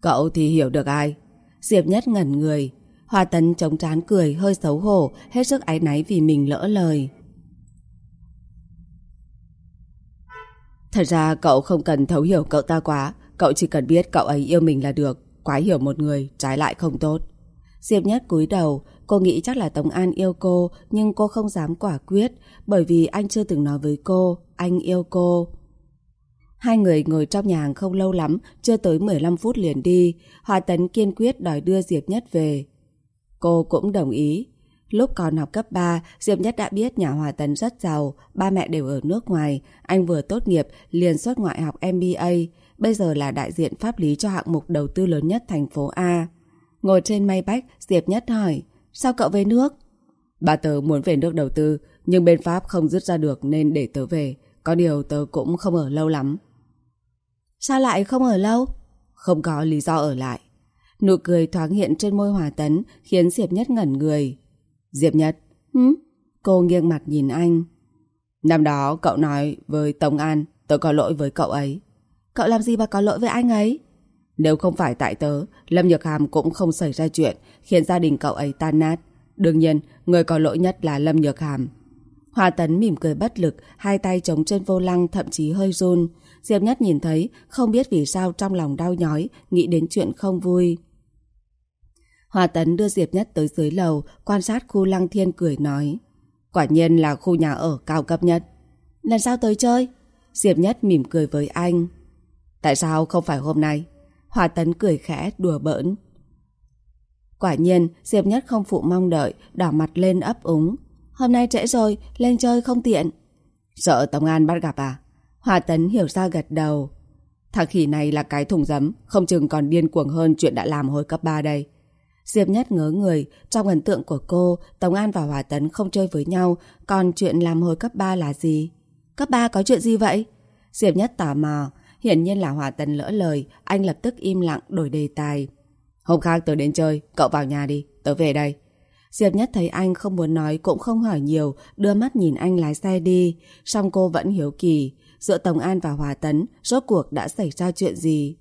Cậu thì hiểu được ai? Diệp Nhất ngẩn người. Hoa Tấn chống trán cười, hơi xấu hổ, hết sức áy náy vì mình lỡ lời. Thật ra cậu không cần thấu hiểu cậu ta quá, cậu chỉ cần biết cậu ấy yêu mình là được. Quá hiểu một người, trái lại không tốt. Diệp Nhất cúi đầu, cô nghĩ chắc là Tống An yêu cô, nhưng cô không dám quả quyết, bởi vì anh chưa từng nói với cô, anh yêu cô. Hai người ngồi trong nhà hàng không lâu lắm, chưa tới 15 phút liền đi. Hòa Tấn kiên quyết đòi đưa Diệp Nhất về. Cô cũng đồng ý. Lúc còn học cấp 3, Diệp Nhất đã biết nhà Hòa Tấn rất giàu, ba mẹ đều ở nước ngoài. Anh vừa tốt nghiệp, liền xuất ngoại học MBA, bây giờ là đại diện pháp lý cho hạng mục đầu tư lớn nhất thành phố A. Ngồi trên may bách, Diệp Nhất hỏi, sao cậu về nước? Bà tớ muốn về nước đầu tư, nhưng bên Pháp không dứt ra được nên để tớ về. Có điều tớ cũng không ở lâu lắm. Sao lại không ở lâu? Không có lý do ở lại. Nụ cười thoáng hiện trên môi Hòa Tấn khiến Diệp Nhất ngẩn người. Diệp Nhất, hứ? Cô nghiêng mặt nhìn anh. Năm đó cậu nói với Tống An tôi có lỗi với cậu ấy. Cậu làm gì mà có lỗi với anh ấy? Nếu không phải tại tớ, Lâm Nhược Hàm cũng không xảy ra chuyện khiến gia đình cậu ấy tan nát. Đương nhiên, người có lỗi nhất là Lâm Nhược Hàm. Hòa Tấn mỉm cười bất lực, hai tay chống trên vô lăng thậm chí hơi run. Diệp Nhất nhìn thấy, không biết vì sao trong lòng đau nhói, nghĩ đến chuyện không vui. Hòa Tấn đưa Diệp Nhất tới dưới lầu, quan sát khu lăng thiên cười nói. Quả nhiên là khu nhà ở cao cấp nhất. Lần sau tới chơi? Diệp Nhất mỉm cười với anh. Tại sao không phải hôm nay? Hòa Tấn cười khẽ, đùa bỡn. Quả nhiên, Diệp Nhất không phụ mong đợi, đỏ mặt lên ấp úng. Hôm nay trễ rồi, lên chơi không tiện. Sợ Tống An bắt gặp à? Hòa Tấn hiểu ra gật đầu. Thằng khỉ này là cái thùng giấm, không chừng còn điên cuồng hơn chuyện đã làm hồi cấp 3 đây. Diệp Nhất ngớ người, trong ấn tượng của cô, Tống An và Hòa Tấn không chơi với nhau, còn chuyện làm hồi cấp 3 là gì? Cấp 3 có chuyện gì vậy? Diệp Nhất tò mò, hiển nhiên là Hòa Tấn lỡ lời, anh lập tức im lặng đổi đề tài. Hôm khác tớ đến chơi, cậu vào nhà đi, tớ về đây. Diệp Nhất thấy anh không muốn nói cũng không hỏi nhiều, đưa mắt nhìn anh lái xe đi, song cô vẫn hiếu kỳ, giữa Tống An và Hòa Tấn, rốt cuộc đã xảy ra chuyện gì?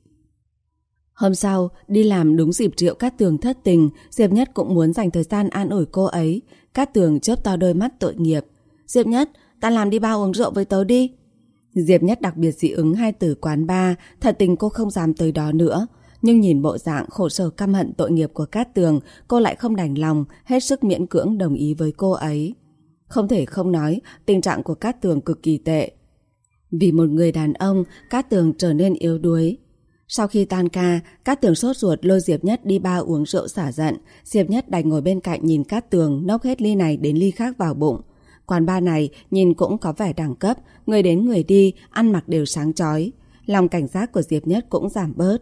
Hôm sau, đi làm đúng dịp Triệu Cát Tường thất tình, Diệp Nhất cũng muốn dành thời gian an ủi cô ấy. Cát Tường chớp to đôi mắt tội nghiệp. Diệp Nhất, ta làm đi ba uống rượu với tớ đi. Diệp Nhất đặc biệt dị ứng hai từ quán ba, thật tình cô không dám tới đó nữa. Nhưng nhìn bộ dạng khổ sở căm hận tội nghiệp của Cát Tường, cô lại không đành lòng, hết sức miễn cưỡng đồng ý với cô ấy. Không thể không nói, tình trạng của Cát Tường cực kỳ tệ. Vì một người đàn ông, Cát Tường trở nên yếu đuối. Sau khi tan ca, Cát Tường sốt ruột lôi Diệp Nhất đi ba uống rượu xả giận. Diệp Nhất đành ngồi bên cạnh nhìn Cát Tường nốc hết ly này đến ly khác vào bụng. Quán ba này nhìn cũng có vẻ đẳng cấp, người đến người đi, ăn mặc đều sáng chói. Lòng cảnh giác của Diệp Nhất cũng giảm bớt.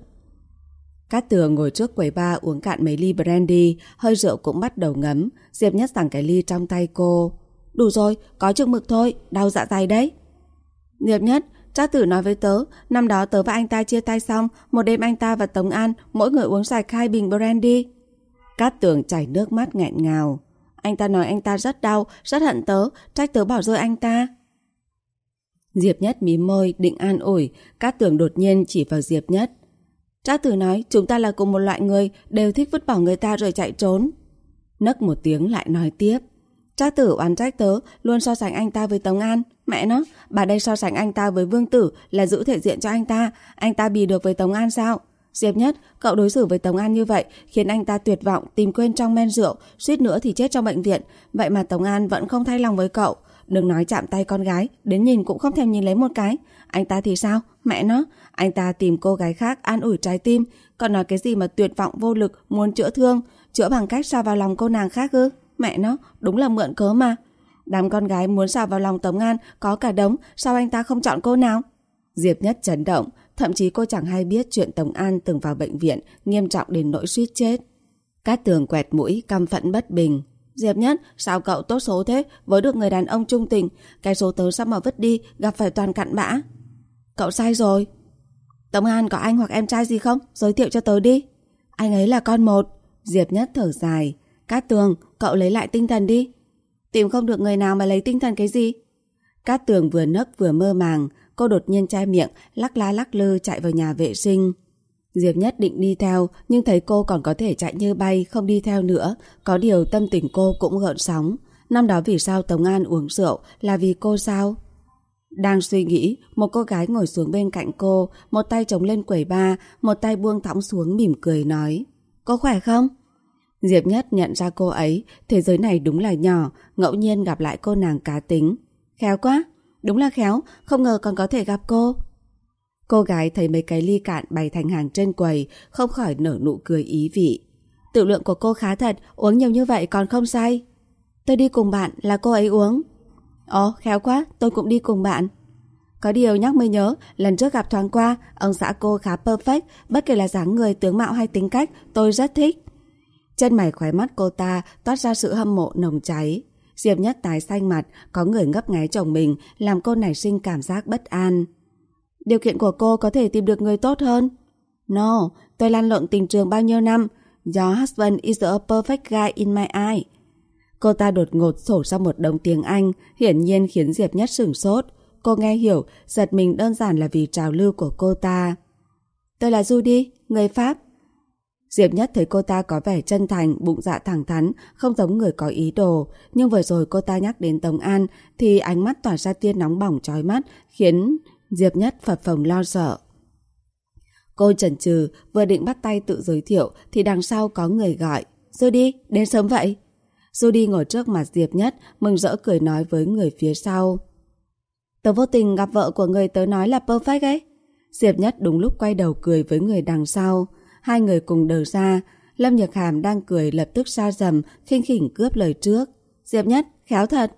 Cát Tường ngồi trước quầy ba uống cạn mấy ly brandy, hơi rượu cũng bắt đầu ngấm. Diệp Nhất giằng cái ly trong tay cô. Đủ rồi, có chừng mực thôi, đau dạ dày đấy. Diệp Nhất, Cha tử nói với tớ, năm đó tớ và anh ta chia tay xong, một đêm anh ta và Tống An mỗi người uống sạch hai bình brandy. Cát tường chảy nước mắt nghẹn ngào. Anh ta nói anh ta rất đau, rất hận tớ, trách tớ bỏ rơi anh ta. Diệp Nhất mím môi, định an ủi, Cát tường đột nhiên chỉ vào Diệp Nhất. Trác tử nói chúng ta là cùng một loại người, đều thích vứt bỏ người ta rồi chạy trốn. Nấc một tiếng lại nói tiếp. Trác tử oán trách tớ, luôn so sánh anh ta với Tống An. Mẹ nó, bà đây so sánh anh ta với Vương Tử là giữ thể diện cho anh ta. Anh ta bì được với Tống An sao? Diệp Nhất, cậu đối xử với Tống An như vậy khiến anh ta tuyệt vọng, tìm quên trong men rượu, suýt nữa thì chết trong bệnh viện. Vậy mà Tống An vẫn không thay lòng với cậu. Đừng nói chạm tay con gái, đến nhìn cũng không thèm nhìn lấy một cái. Anh ta thì sao? Mẹ nó, anh ta tìm cô gái khác an ủi trái tim, còn nói cái gì mà tuyệt vọng vô lực, muốn chữa thương, chữa bằng cách sao vào lòng cô nàng khác ư? Mẹ nó, đúng là mượn cớ mà. Đám con gái muốn xào vào lòng Tống An có cả đống, sao anh ta không chọn cô nào? Diệp Nhất chấn động, thậm chí cô chẳng hay biết chuyện Tống An từng vào bệnh viện, nghiêm trọng đến nỗi suýt chết. Cát tường quẹt mũi, căm phẫn bất bình. Diệp Nhất, sao cậu tốt số thế, với được người đàn ông trung tình, cái số tớ sao mà vứt đi, gặp phải toàn cặn bã. Cậu sai rồi. Tống An có anh hoặc em trai gì không? Giới thiệu cho tớ đi. Anh ấy là con một. Diệp Nhất thở dài. Cát tường, cậu lấy lại tinh thần đi. Tìm không được người nào mà lấy tinh thần cái gì? Cát tường vừa nấc vừa mơ màng, cô đột nhiên chai miệng, lắc lá lắc lư chạy vào nhà vệ sinh. Diệp Nhất định đi theo, nhưng thấy cô còn có thể chạy như bay, không đi theo nữa. Có điều tâm tình cô cũng gợn sóng. Năm đó vì sao Tống An uống rượu, là vì cô sao? Đang suy nghĩ, một cô gái ngồi xuống bên cạnh cô, một tay chống lên quầy ba, một tay buông thõng xuống mỉm cười nói. có khỏe không? Diệp Nhất nhận ra cô ấy, thế giới này đúng là nhỏ, ngẫu nhiên gặp lại cô nàng cá tính. Khéo quá, đúng là khéo, không ngờ còn có thể gặp cô. Cô gái thấy mấy cái ly cạn bày thành hàng trên quầy, không khỏi nở nụ cười ý vị. Tự lượng của cô khá thật, uống nhiều như vậy còn không say. Tôi đi cùng bạn là cô ấy uống. Ồ, khéo quá, tôi cũng đi cùng bạn. Có điều nhắc mới nhớ, lần trước gặp thoáng qua, ông xã cô khá perfect, bất kể là dáng người, tướng mạo hay tính cách, tôi rất thích. Chân mày khóe mắt cô ta toát ra sự hâm mộ nồng cháy. Diệp Nhất tái xanh mặt, có người ngấp ngáy chồng mình, làm cô nảy sinh cảm giác bất an. Điều kiện của cô có thể tìm được người tốt hơn. No, tôi lăn lộn tình trường bao nhiêu năm. Your husband is a perfect guy in my eye. Cô ta đột ngột sổ ra một đống tiếng Anh, hiển nhiên khiến Diệp Nhất sửng sốt. Cô nghe hiểu, giật mình đơn giản là vì trào lưu của cô ta. Tôi là Judy, người Pháp. Diệp Nhất thấy cô ta có vẻ chân thành, bụng dạ thẳng thắn, không giống người có ý đồ. Nhưng vừa rồi cô ta nhắc đến Tống An thì ánh mắt tỏa ra tia nóng bỏng chói mắt khiến Diệp Nhất phập phồng lo sợ. Cô chần chừ, vừa định bắt tay tự giới thiệu thì đằng sau có người gọi. Judy, đến sớm vậy? Judy ngồi trước mặt Diệp Nhất, mừng rỡ cười nói với người phía sau. Tớ vô tình gặp vợ của người tớ nói là perfect ấy. Diệp Nhất đúng lúc quay đầu cười với người đằng sau. Hai người cùng đờ ra. Lâm Nhật Hàm đang cười lập tức xa dầm, khinh khỉnh cướp lời trước. Diệp Nhất, khéo thật.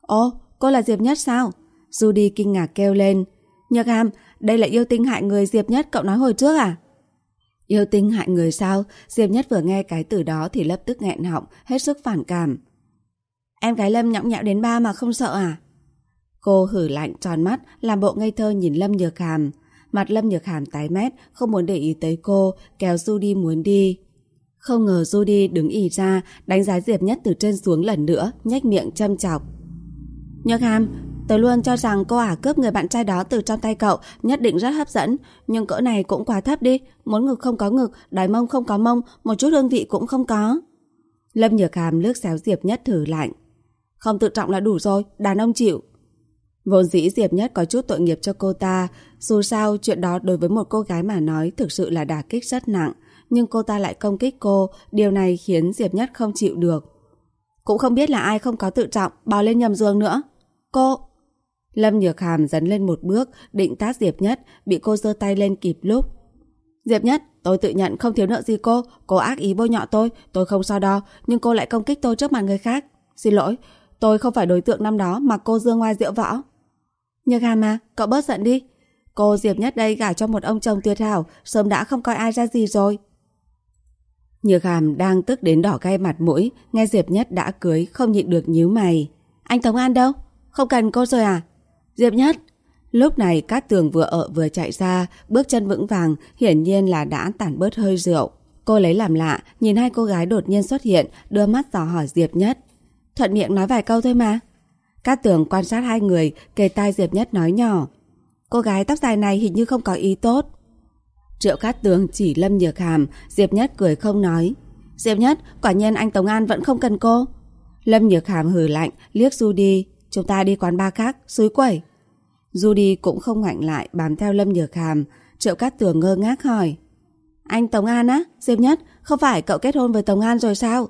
Ồ, cô là Diệp Nhất sao? Judy kinh ngạc kêu lên. Nhật Hàm, đây là yêu tinh hại người Diệp Nhất cậu nói hồi trước à? Yêu tinh hại người sao? Diệp Nhất vừa nghe cái từ đó thì lập tức nghẹn họng, hết sức phản cảm. Em gái Lâm nhõng nhẽo đến ba mà không sợ à? Cô hử lạnh tròn mắt, làm bộ ngây thơ nhìn Lâm Nhược Hàm. Mặt Lâm Nhược Hàm tái mét, không muốn để ý tới cô, kéo Judy muốn đi. Không ngờ Judy đứng ỉ ra, đánh giá Diệp Nhất từ trên xuống lần nữa, nhếch miệng châm chọc. Nhược Hàm, Tớ luôn cho rằng cô ả cướp người bạn trai đó từ trong tay cậu nhất định rất hấp dẫn, nhưng cỡ này cũng quá thấp đi, muốn ngực không có ngực, đói mông không có mông, một chút hương vị cũng không có. Lâm Nhược Hàm lướt xéo Diệp Nhất thử lạnh. Không tự trọng là đủ rồi, đàn ông chịu. Vốn dĩ Diệp Nhất có chút tội nghiệp cho cô ta, dù sao chuyện đó đối với một cô gái mà nói thực sự là đả kích rất nặng, nhưng cô ta lại công kích cô, điều này khiến Diệp Nhất không chịu được. Cũng không biết là ai không có tự trọng, bò lên nhầm giường nữa. Cô... Lâm Nhược Hàm dấn lên một bước, định tát Diệp Nhất, bị cô giơ tay lên kịp lúc. Diệp Nhất, tôi tự nhận không thiếu nợ gì cô, cô ác ý bôi nhọ tôi, tôi không so đo, nhưng cô lại công kích tôi trước mặt người khác. Xin lỗi, tôi không phải đối tượng năm đó mà cô dương ngoài rượu võ. Nhược Hàm cậu bớt giận đi. Cô Diệp Nhất đây gả cho một ông chồng tuyệt hảo, sớm đã không coi ai ra gì rồi. Nhược Hàm đang tức đến đỏ gai mặt mũi, nghe Diệp Nhất đã cưới, không nhịn được nhíu mày. Anh Tống An đâu? Không cần cô rồi à? Diệp Nhất. Lúc này Cát Tường vừa ở vừa chạy ra, bước chân vững vàng, hiển nhiên là đã tản bớt hơi rượu. Cô lấy làm lạ, nhìn hai cô gái đột nhiên xuất hiện, đưa mắt dò hỏi Diệp Nhất. Thuận miệng nói vài câu thôi mà. Cát Tường quan sát hai người, kề tai Diệp Nhất nói nhỏ. Cô gái tóc dài này hình như không có ý tốt. Triệu Cát Tường chỉ Lâm Nhược Hàm, Diệp Nhất cười không nói. Diệp Nhất, quả nhiên anh Tống An vẫn không cần cô. Lâm Nhược Hàm hừ lạnh, liếc Du đi. Chúng ta đi quán bar khác, suối quẩy. Du đi cũng không ngoảnh lại, bám theo Lâm Nhược Hàm. Triệu Cát Tường ngơ ngác hỏi. Anh Tống An á, Diệp Nhất, không phải cậu kết hôn với Tống An rồi sao?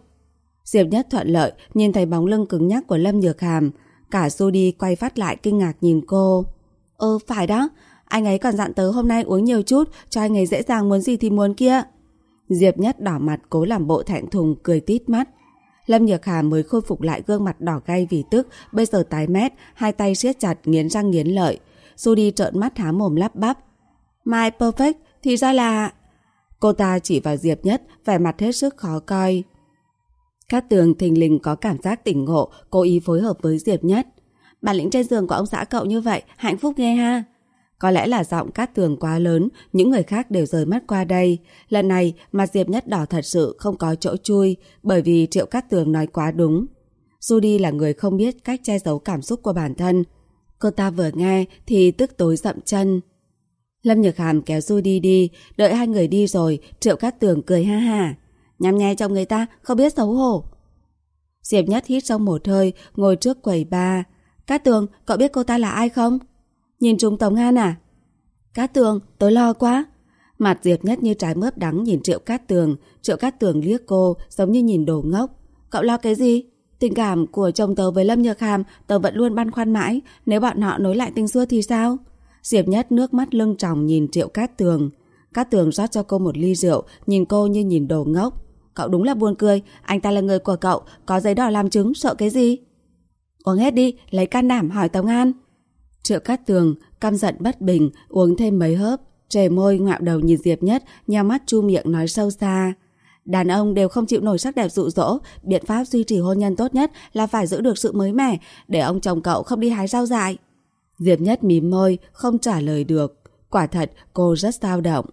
Diệp Nhất thuận lợi, nhìn thấy bóng lưng cứng nhắc của Lâm Nhược Hàm. Cả Judy quay phát lại kinh ngạc nhìn cô. Ơ phải đó. Anh ấy còn dặn tớ hôm nay uống nhiều chút, cho anh ấy dễ dàng muốn gì thì muốn kia. Diệp Nhất đỏ mặt cố làm bộ thẹn thùng, cười tít mắt. Lâm Nhược Hà mới khôi phục lại gương mặt đỏ gay vì tức, bây giờ tái mét, hai tay siết chặt, nghiến răng nghiến lợi. Judy trợn mắt há mồm lắp bắp. My perfect, thì ra là... Cô ta chỉ vào Diệp Nhất, vẻ mặt hết sức khó coi. Cát tường thình lình có cảm giác tỉnh ngộ, cố ý phối hợp với Diệp Nhất. Bản lĩnh trên giường của ông xã cậu như vậy, hạnh phúc ghê ha. Có lẽ là giọng cát tường quá lớn, những người khác đều rời mắt qua đây. Lần này, mặt Diệp Nhất đỏ thật sự không có chỗ chui, bởi vì Triệu Cát Tường nói quá đúng. Judy là người không biết cách che giấu cảm xúc của bản thân. Cô ta vừa nghe thì tức tối dậm chân. Lâm Nhược Hàm kéo Judy đi, đợi hai người đi rồi, Triệu Cát Tường cười ha ha. Nhằm nhè chồng người ta, không biết xấu hổ. Diệp Nhất hít trong một hơi, ngồi trước quầy ba. Cát Tường, cậu biết cô ta là ai không? Nhìn trung Tống An à? Cát Tường, tôi lo quá. Mặt Diệp Nhất như trái mướp đắng nhìn Triệu Cát Tường. Triệu Cát Tường liếc cô, giống như nhìn đồ ngốc. Cậu lo cái gì? Tình cảm của chồng tớ với Lâm Nhược Hàm, tớ vẫn luôn băn khoăn mãi. Nếu bọn họ nối lại tình xưa thì sao? Diệp Nhất nước mắt lưng tròng nhìn Triệu Cát Tường. Cát Tường rót cho cô một ly rượu, nhìn cô như nhìn đồ ngốc. Cậu đúng là buồn cười, anh ta là người của cậu, có giấy đỏ làm chứng, sợ cái gì? Uống hết đi, lấy can đảm hỏi Tống An. Triệu Cát Tường, căm giận bất bình, uống thêm mấy hớp, trề môi ngoạo đầu nhìn Diệp Nhất, nheo mắt chu miệng nói sâu xa. Đàn ông đều không chịu nổi sắc đẹp dụ dỗ, biện pháp duy trì hôn nhân tốt nhất là phải giữ được sự mới mẻ, để ông chồng cậu không đi hái rau dại. Diệp Nhất mím môi, không trả lời được. Quả thật, cô rất dao động.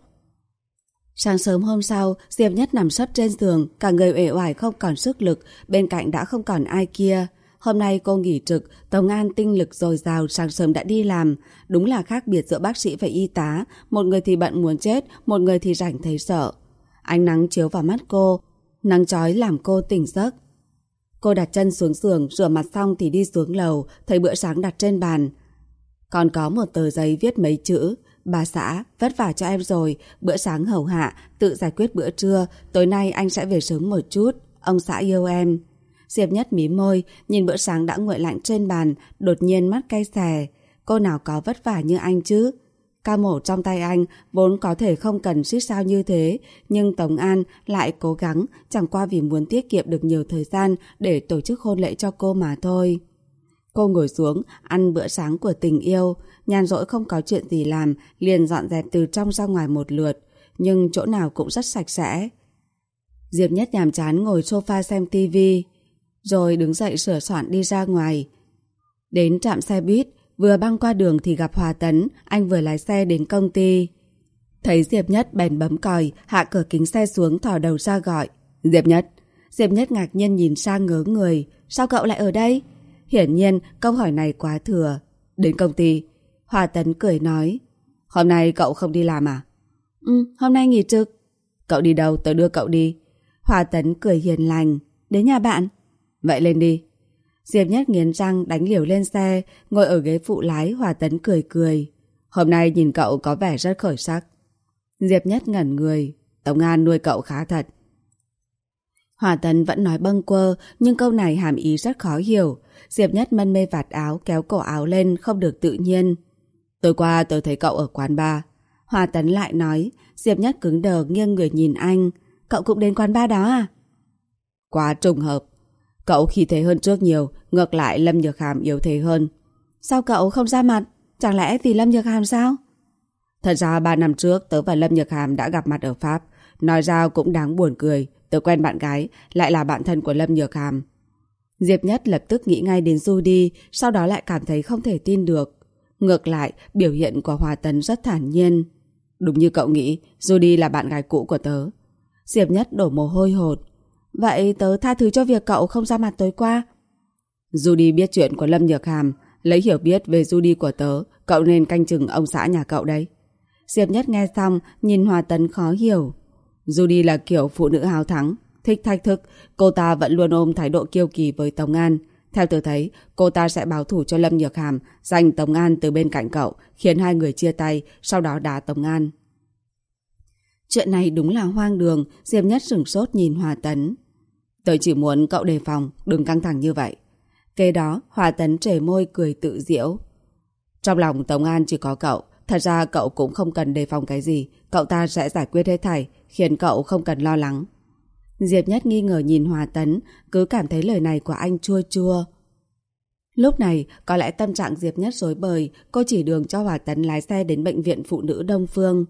Sáng sớm hôm sau, Diệp Nhất nằm sấp trên giường, cả người uể oải không còn sức lực, bên cạnh đã không còn ai kia. Hôm nay cô nghỉ trực, Tống An tinh lực dồi dào sáng sớm đã đi làm. Đúng là khác biệt giữa bác sĩ và y tá, một người thì bận muốn chết, một người thì rảnh thấy sợ. Ánh nắng chiếu vào mắt cô, nắng chói làm cô tỉnh giấc. Cô đặt chân xuống giường, rửa mặt xong thì đi xuống lầu, thấy bữa sáng đặt trên bàn. Còn có một tờ giấy viết mấy chữ, Bà xã, vất vả cho em rồi, bữa sáng hầu hạ, tự giải quyết bữa trưa, tối nay anh sẽ về sớm một chút, ông xã yêu em. Diệp Nhất mí môi, nhìn bữa sáng đã nguội lạnh trên bàn, đột nhiên mắt cay xè. Cô nào có vất vả như anh chứ? Ca mổ trong tay anh vốn có thể không cần xích sao như thế, nhưng Tống An lại cố gắng chẳng qua vì muốn tiết kiệm được nhiều thời gian để tổ chức hôn lễ cho cô mà thôi. Cô ngồi xuống, ăn bữa sáng của tình yêu, nhàn rỗi không có chuyện gì làm, liền dọn dẹp từ trong ra ngoài một lượt, nhưng chỗ nào cũng rất sạch sẽ. Diệp Nhất nhàm chán ngồi sofa xem tivi, rồi đứng dậy sửa soạn đi ra ngoài. Đến trạm xe buýt, vừa băng qua đường thì gặp Hòa Tấn, anh vừa lái xe đến công ty. Thấy Diệp Nhất bèn bấm còi, hạ cửa kính xe xuống thò đầu ra gọi. Diệp Nhất. Diệp Nhất ngạc nhiên nhìn sang ngớ người. Sao cậu lại ở đây? Hiển nhiên, câu hỏi này quá thừa. Đến công ty, Hòa Tấn cười nói. Hôm nay cậu không đi làm à? Ừ, hôm nay nghỉ trực. Cậu đi đâu, tớ đưa cậu đi. Hòa Tấn cười hiền lành. Đến nhà bạn. Vậy lên đi. Diệp Nhất nghiến răng đánh liều lên xe, ngồi ở ghế phụ lái Hòa Tấn cười cười. Hôm nay nhìn cậu có vẻ rất khởi sắc. Diệp Nhất ngẩn người. Tống An nuôi cậu khá thật. Hòa Tấn vẫn nói bâng quơ, nhưng câu này hàm ý rất khó hiểu. Diệp Nhất mân mê vạt áo, kéo cổ áo lên, không được tự nhiên. Tối qua tôi thấy cậu ở quán bar. Hòa Tấn lại nói, Diệp Nhất cứng đờ nghiêng người nhìn anh. Cậu cũng đến quán bar đó à? Quá trùng hợp. Cậu khi thế hơn trước nhiều, ngược lại Lâm Nhược Hàm yếu thế hơn. Sao cậu không ra mặt? Chẳng lẽ vì Lâm Nhược Hàm sao? Thật ra ba năm trước tớ và Lâm Nhược Hàm đã gặp mặt ở Pháp. Nói ra cũng đáng buồn cười. Tớ quen bạn gái, lại là bạn thân của Lâm Nhược Hàm. Diệp Nhất lập tức nghĩ ngay đến Judy, sau đó lại cảm thấy không thể tin được. Ngược lại, biểu hiện của Hòa Tấn rất thản nhiên. Đúng như cậu nghĩ, Judy là bạn gái cũ của tớ. Diệp Nhất đổ mồ hôi hột. Vậy tớ tha thứ cho việc cậu không ra mặt tối qua. Judy biết chuyện của Lâm Nhược Hàm, lấy hiểu biết về Judy của tớ, cậu nên canh chừng ông xã nhà cậu đấy. Diệp Nhất nghe xong, nhìn Hòa Tấn khó hiểu. Judy là kiểu phụ nữ hào thắng, thích thách thức, cô ta vẫn luôn ôm thái độ kiêu kỳ với Tống An. Theo tôi thấy, cô ta sẽ báo thủ cho Lâm Nhược Hàm, giành Tống An từ bên cạnh cậu, khiến hai người chia tay, sau đó đá Tống An. Chuyện này đúng là hoang đường, Diệp Nhất sửng sốt nhìn Hòa Tấn. Tôi chỉ muốn cậu đề phòng, đừng căng thẳng như vậy. Kế đó, Hòa Tấn trề môi cười tự diễu. Trong lòng Tống An chỉ có cậu, thật ra cậu cũng không cần đề phòng cái gì, cậu ta sẽ giải quyết hết thảy, khiến cậu không cần lo lắng. Diệp Nhất nghi ngờ nhìn Hòa Tấn, cứ cảm thấy lời này của anh chua chua. Lúc này, có lẽ tâm trạng Diệp Nhất rối bời, cô chỉ đường cho Hòa Tấn lái xe đến Bệnh viện Phụ nữ Đông Phương.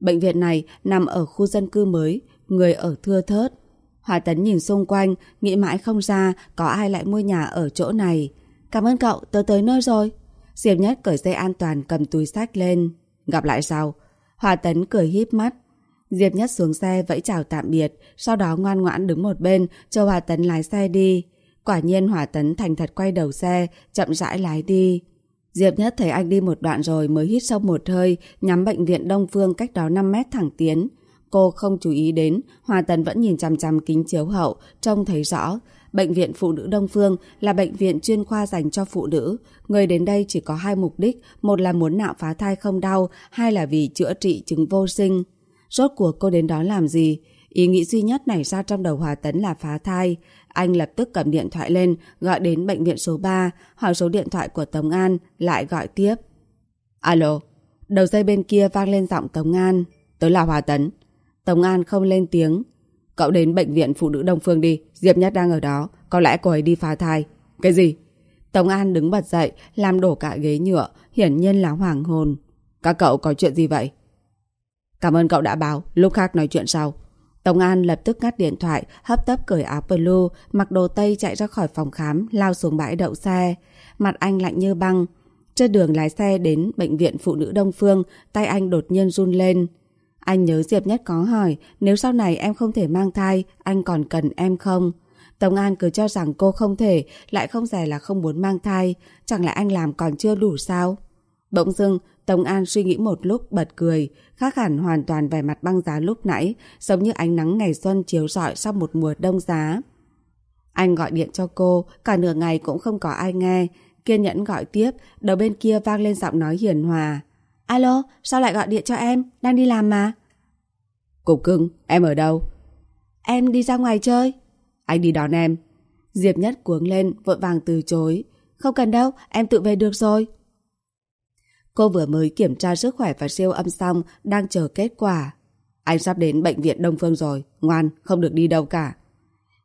Bệnh viện này nằm ở khu dân cư mới, người ở thưa thớt. Hòa Tấn nhìn xung quanh, nghĩ mãi không ra có ai lại mua nhà ở chỗ này. Cảm ơn cậu, tớ tới nơi rồi. Diệp Nhất cởi dây an toàn cầm túi sách lên. Gặp lại sau. Hòa Tấn cười híp mắt. Diệp Nhất xuống xe vẫy chào tạm biệt, sau đó ngoan ngoãn đứng một bên, cho Hòa Tấn lái xe đi. Quả nhiên Hòa Tấn thành thật quay đầu xe, chậm rãi lái đi. Diệp Nhất thấy anh đi một đoạn rồi mới hít sâu một hơi, nhắm bệnh viện Đông Phương cách đó 5 mét thẳng tiến. Cô không chú ý đến, Hòa Tấn vẫn nhìn chằm chằm kính chiếu hậu, trông thấy rõ. Bệnh viện Phụ nữ Đông Phương là bệnh viện chuyên khoa dành cho phụ nữ. Người đến đây chỉ có hai mục đích, một là muốn nạo phá thai không đau, hai là vì chữa trị chứng vô sinh. Rốt cuộc cô đến đó làm gì? Ý nghĩ duy nhất nảy ra trong đầu Hòa Tấn là phá thai. Anh lập tức cầm điện thoại lên, gọi đến bệnh viện số 3, hỏi số điện thoại của Tống An, lại gọi tiếp. Alo, đầu dây bên kia vang lên giọng Tống An. Tớ là Hòa Tấn. Tống An không lên tiếng. Cậu đến bệnh viện phụ nữ Đông Phương đi, Diệp Nhất đang ở đó, có lẽ cô ấy đi phá thai. Cái gì? Tống An đứng bật dậy, làm đổ cả ghế nhựa, hiển nhiên là hoàng hồn. Các cậu có chuyện gì vậy? Cảm ơn cậu đã báo, lúc khác nói chuyện sau. Tống An lập tức ngắt điện thoại, hấp tấp cởi áo blue, mặc đồ tây chạy ra khỏi phòng khám, lao xuống bãi đậu xe. Mặt anh lạnh như băng. Trên đường lái xe đến bệnh viện phụ nữ Đông Phương, tay anh đột nhiên run lên. Anh nhớ Diệp Nhất có hỏi, nếu sau này em không thể mang thai, anh còn cần em không? Tống An cứ cho rằng cô không thể, lại không rẻ là không muốn mang thai. Chẳng lẽ anh làm còn chưa đủ sao? Bỗng dưng, Tống An suy nghĩ một lúc bật cười, khác hẳn hoàn toàn vẻ mặt băng giá lúc nãy, giống như ánh nắng ngày xuân chiếu rọi sau một mùa đông giá. Anh gọi điện cho cô, cả nửa ngày cũng không có ai nghe, kiên nhẫn gọi tiếp, đầu bên kia vang lên giọng nói hiền hòa. Alo, sao lại gọi điện cho em? Đang đi làm mà. Cục cưng, em ở đâu? Em đi ra ngoài chơi. Anh đi đón em. Diệp Nhất cuống lên, vội vàng từ chối. Không cần đâu, em tự về được rồi. Cô vừa mới kiểm tra sức khỏe và siêu âm xong, đang chờ kết quả. Anh sắp đến bệnh viện Đông Phương rồi, ngoan, không được đi đâu cả.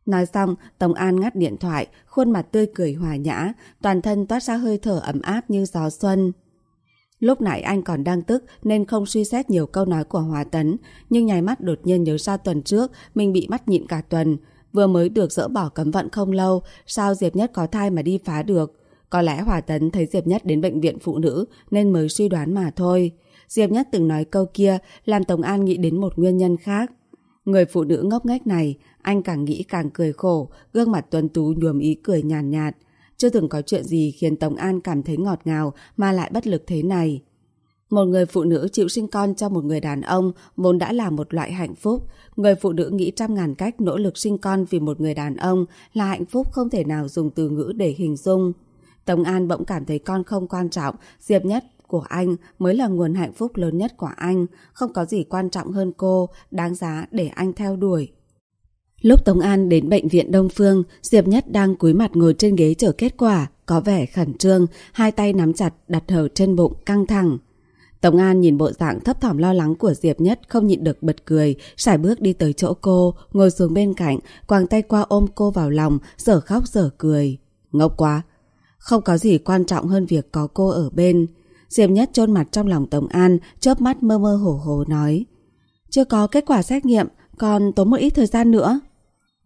Nói xong, Tống An ngắt điện thoại, khuôn mặt tươi cười hòa nhã, toàn thân toát ra hơi thở ấm áp như gió xuân. Lúc nãy anh còn đang tức nên không suy xét nhiều câu nói của Hòa Tấn, nhưng nhảy mắt đột nhiên nhớ ra tuần trước mình bị mắt nhịn cả tuần. Vừa mới được dỡ bỏ cấm vận không lâu, sao Diệp Nhất có thai mà đi phá được. Có lẽ Hòa Tấn thấy Diệp Nhất đến bệnh viện phụ nữ nên mới suy đoán mà thôi. Diệp Nhất từng nói câu kia làm Tổng An nghĩ đến một nguyên nhân khác. Người phụ nữ ngốc nghếch này, anh càng nghĩ càng cười khổ, gương mặt tuấn tú nhuồm ý cười nhàn nhạt, nhạt. Chưa từng có chuyện gì khiến Tổng An cảm thấy ngọt ngào mà lại bất lực thế này. Một người phụ nữ chịu sinh con cho một người đàn ông vốn đã là một loại hạnh phúc. Người phụ nữ nghĩ trăm ngàn cách nỗ lực sinh con vì một người đàn ông là hạnh phúc không thể nào dùng từ ngữ để hình dung. Tống An bỗng cảm thấy con không quan trọng, Diệp Nhất của anh mới là nguồn hạnh phúc lớn nhất của anh, không có gì quan trọng hơn cô, đáng giá để anh theo đuổi. Lúc Tống An đến bệnh viện Đông Phương, Diệp Nhất đang cúi mặt ngồi trên ghế chờ kết quả, có vẻ khẩn trương, hai tay nắm chặt đặt hở trên bụng căng thẳng. Tống An nhìn bộ dạng thấp thỏm lo lắng của Diệp Nhất không nhịn được bật cười, sải bước đi tới chỗ cô, ngồi xuống bên cạnh, quàng tay qua ôm cô vào lòng, sở khóc sở cười. Ngốc quá, không có gì quan trọng hơn việc có cô ở bên. Diệp Nhất chôn mặt trong lòng Tống An, chớp mắt mơ mơ hồ hồ nói. Chưa có kết quả xét nghiệm, còn tốn một ít thời gian nữa.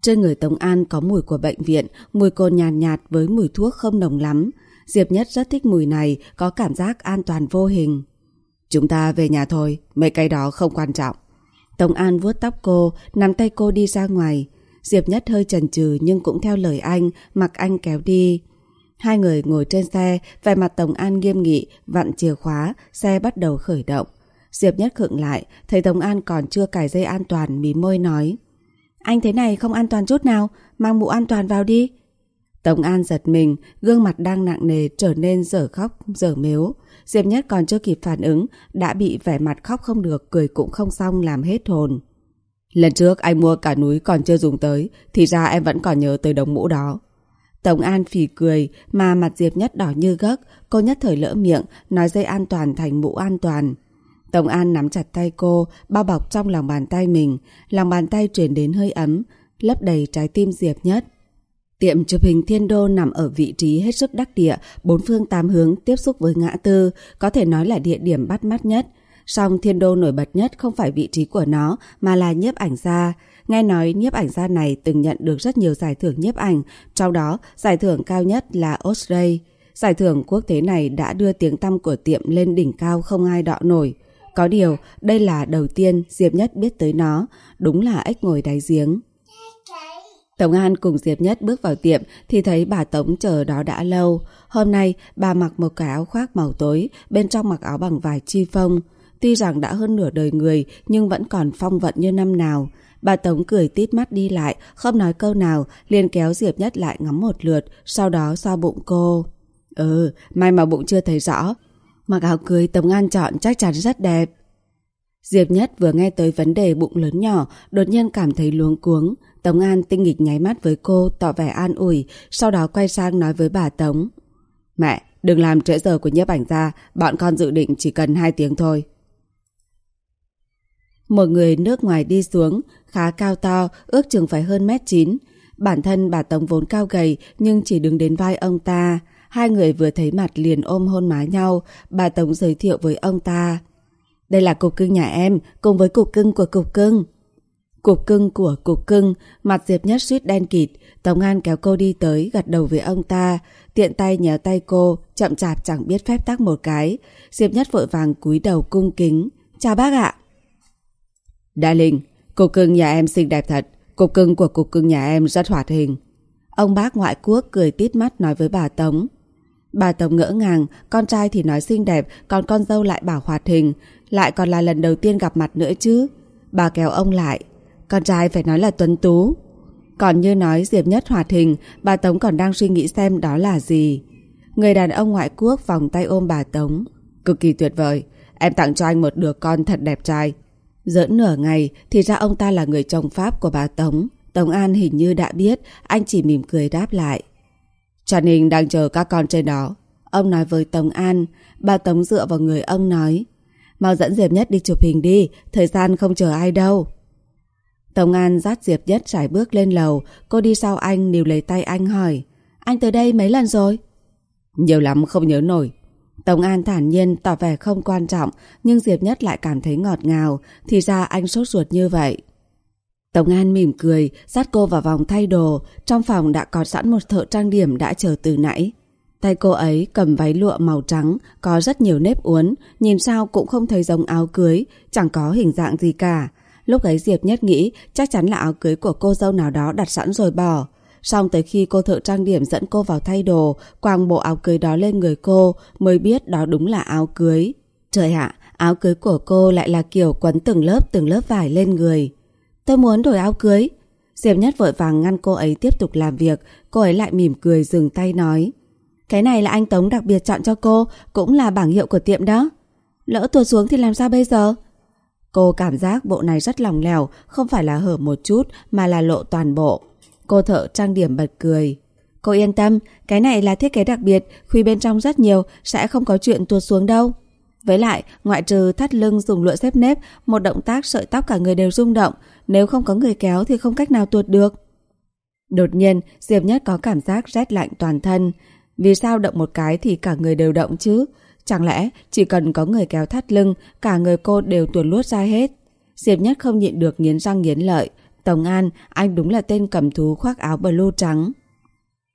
Trên người Tống An có mùi của bệnh viện, mùi cồn nhàn nhạt, nhạt với mùi thuốc không nồng lắm. Diệp Nhất rất thích mùi này, có cảm giác an toàn vô hình. Chúng ta về nhà thôi, mấy cái đó không quan trọng. Tống An vuốt tóc cô, nắm tay cô đi ra ngoài. Diệp Nhất hơi chần chừ nhưng cũng theo lời anh, mặc anh kéo đi. Hai người ngồi trên xe, vẻ mặt Tống An nghiêm nghị, vặn chìa khóa, xe bắt đầu khởi động. Diệp Nhất khựng lại, thấy Tống An còn chưa cài dây an toàn, mí môi nói. Anh thế này không an toàn chút nào, mang mũ an toàn vào đi. Tống An giật mình, gương mặt đang nặng nề trở nên dở khóc, dở mếu. Diệp Nhất còn chưa kịp phản ứng, đã bị vẻ mặt khóc không được, cười cũng không xong làm hết hồn. Lần trước anh mua cả núi còn chưa dùng tới, thì ra em vẫn còn nhớ tới đồng mũ đó. Tống An phì cười, mà mặt Diệp Nhất đỏ như gấc, cô nhất thời lỡ miệng, nói dây an toàn thành mũ an toàn. Tổng An nắm chặt tay cô, bao bọc trong lòng bàn tay mình, lòng bàn tay chuyển đến hơi ấm, lấp đầy trái tim Diệp Nhất. Tiệm chụp hình Thiên Đô nằm ở vị trí hết sức đắc địa, bốn phương tám hướng tiếp xúc với ngã tư, có thể nói là địa điểm bắt mắt nhất. Song Thiên Đô nổi bật nhất không phải vị trí của nó, mà là nhiếp ảnh gia. Nghe nói nhiếp ảnh gia này từng nhận được rất nhiều giải thưởng nhiếp ảnh, trong đó giải thưởng cao nhất là Osray. Giải thưởng quốc tế này đã đưa tiếng tăm của tiệm lên đỉnh cao không ai đọ nổi. Có điều, đây là đầu tiên Diệp Nhất biết tới nó, đúng là ếch ngồi đáy giếng. Tống An cùng Diệp Nhất bước vào tiệm thì thấy bà Tống chờ đó đã lâu. Hôm nay bà mặc một cái áo khoác màu tối, bên trong mặc áo bằng vải chi phông. Tuy rằng đã hơn nửa đời người nhưng vẫn còn phong vận như năm nào. Bà Tống cười tít mắt đi lại, không nói câu nào, liền kéo Diệp Nhất lại ngắm một lượt, sau đó xoa bụng cô. Ừ, may mà bụng chưa thấy rõ. Mặc áo cưới Tống An chọn chắc chắn rất đẹp. Diệp Nhất vừa nghe tới vấn đề bụng lớn nhỏ, đột nhiên cảm thấy luống cuống. Tống An tinh nghịch nháy mắt với cô, tỏ vẻ an ủi, sau đó quay sang nói với bà Tống. Mẹ, đừng làm trễ giờ của nhiếp ảnh ra, bọn con dự định chỉ cần 2 tiếng thôi. Một người nước ngoài đi xuống, khá cao to, ước chừng phải hơn mét 9. Bản thân bà Tống vốn cao gầy nhưng chỉ đứng đến vai ông ta. Hai người vừa thấy mặt liền ôm hôn má nhau, bà Tống giới thiệu với ông ta. Đây là cục cưng nhà em, cùng với cục cưng của cục cưng. Cục cưng của cục cưng, mặt Diệp Nhất suýt đen kịt, Tống An kéo cô đi tới, gật đầu với ông ta, tiện tay nhéo tay cô, chậm chạp chẳng biết phép tắc một cái. Diệp Nhất vội vàng cúi đầu cung kính. Chào bác ạ. Đa Linh, cục cưng nhà em xinh đẹp thật, cục cưng của cục cưng nhà em rất hoạt hình. Ông bác ngoại quốc cười tít mắt nói với bà Tống. Bà Tống ngỡ ngàng, con trai thì nói xinh đẹp, còn con dâu lại bảo hoạt hình, lại còn là lần đầu tiên gặp mặt nữa chứ. Bà kéo ông lại, con trai phải nói là tuấn tú. Còn như nói Diệp Nhất hoạt hình, bà Tống còn đang suy nghĩ xem đó là gì. Người đàn ông ngoại quốc vòng tay ôm bà Tống. Cực kỳ tuyệt vời, em tặng cho anh một đứa con thật đẹp trai. Giỡn nửa ngày thì ra ông ta là người chồng Pháp của bà Tống. Tống An hình như đã biết, anh chỉ mỉm cười đáp lại. Trần Hình đang chờ các con trên đó. Ông nói với Tống An, bà Tống dựa vào người ông nói. Mau dẫn Diệp Nhất đi chụp hình đi, thời gian không chờ ai đâu. Tống An dắt Diệp Nhất trải bước lên lầu, cô đi sau anh níu lấy tay anh hỏi. Anh tới đây mấy lần rồi? Nhiều lắm không nhớ nổi. Tống An thản nhiên tỏ vẻ không quan trọng, nhưng Diệp Nhất lại cảm thấy ngọt ngào, thì ra anh sốt ruột như vậy. Tống An mỉm cười, dắt cô vào vòng thay đồ, trong phòng đã có sẵn một thợ trang điểm đã chờ từ nãy. Tay cô ấy cầm váy lụa màu trắng, có rất nhiều nếp uốn, nhìn sao cũng không thấy giống áo cưới, chẳng có hình dạng gì cả. Lúc ấy Diệp Nhất nghĩ chắc chắn là áo cưới của cô dâu nào đó đặt sẵn rồi bỏ. Xong tới khi cô thợ trang điểm dẫn cô vào thay đồ, quàng bộ áo cưới đó lên người cô, mới biết đó đúng là áo cưới. Trời ạ, áo cưới của cô lại là kiểu quấn từng lớp từng lớp vải lên người. Tôi muốn đổi áo cưới. Diệp Nhất vội vàng ngăn cô ấy tiếp tục làm việc, cô ấy lại mỉm cười dừng tay nói. Cái này là anh Tống đặc biệt chọn cho cô, cũng là bảng hiệu của tiệm đó. Lỡ tuột xuống thì làm sao bây giờ? Cô cảm giác bộ này rất lòng lèo, không phải là hở một chút mà là lộ toàn bộ. Cô thợ trang điểm bật cười. Cô yên tâm, cái này là thiết kế đặc biệt, khuy bên trong rất nhiều, sẽ không có chuyện tuột xuống đâu. Với lại, ngoại trừ thắt lưng dùng lụa xếp nếp, một động tác sợi tóc cả người đều rung động, nếu không có người kéo thì không cách nào tuột được. Đột nhiên, Diệp Nhất có cảm giác rét lạnh toàn thân. Vì sao động một cái thì cả người đều động chứ? Chẳng lẽ chỉ cần có người kéo thắt lưng, cả người cô đều tuột luốt ra hết? Diệp Nhất không nhịn được nghiến răng nghiến lợi, Tổng An, anh đúng là tên cầm thú khoác áo blue trắng.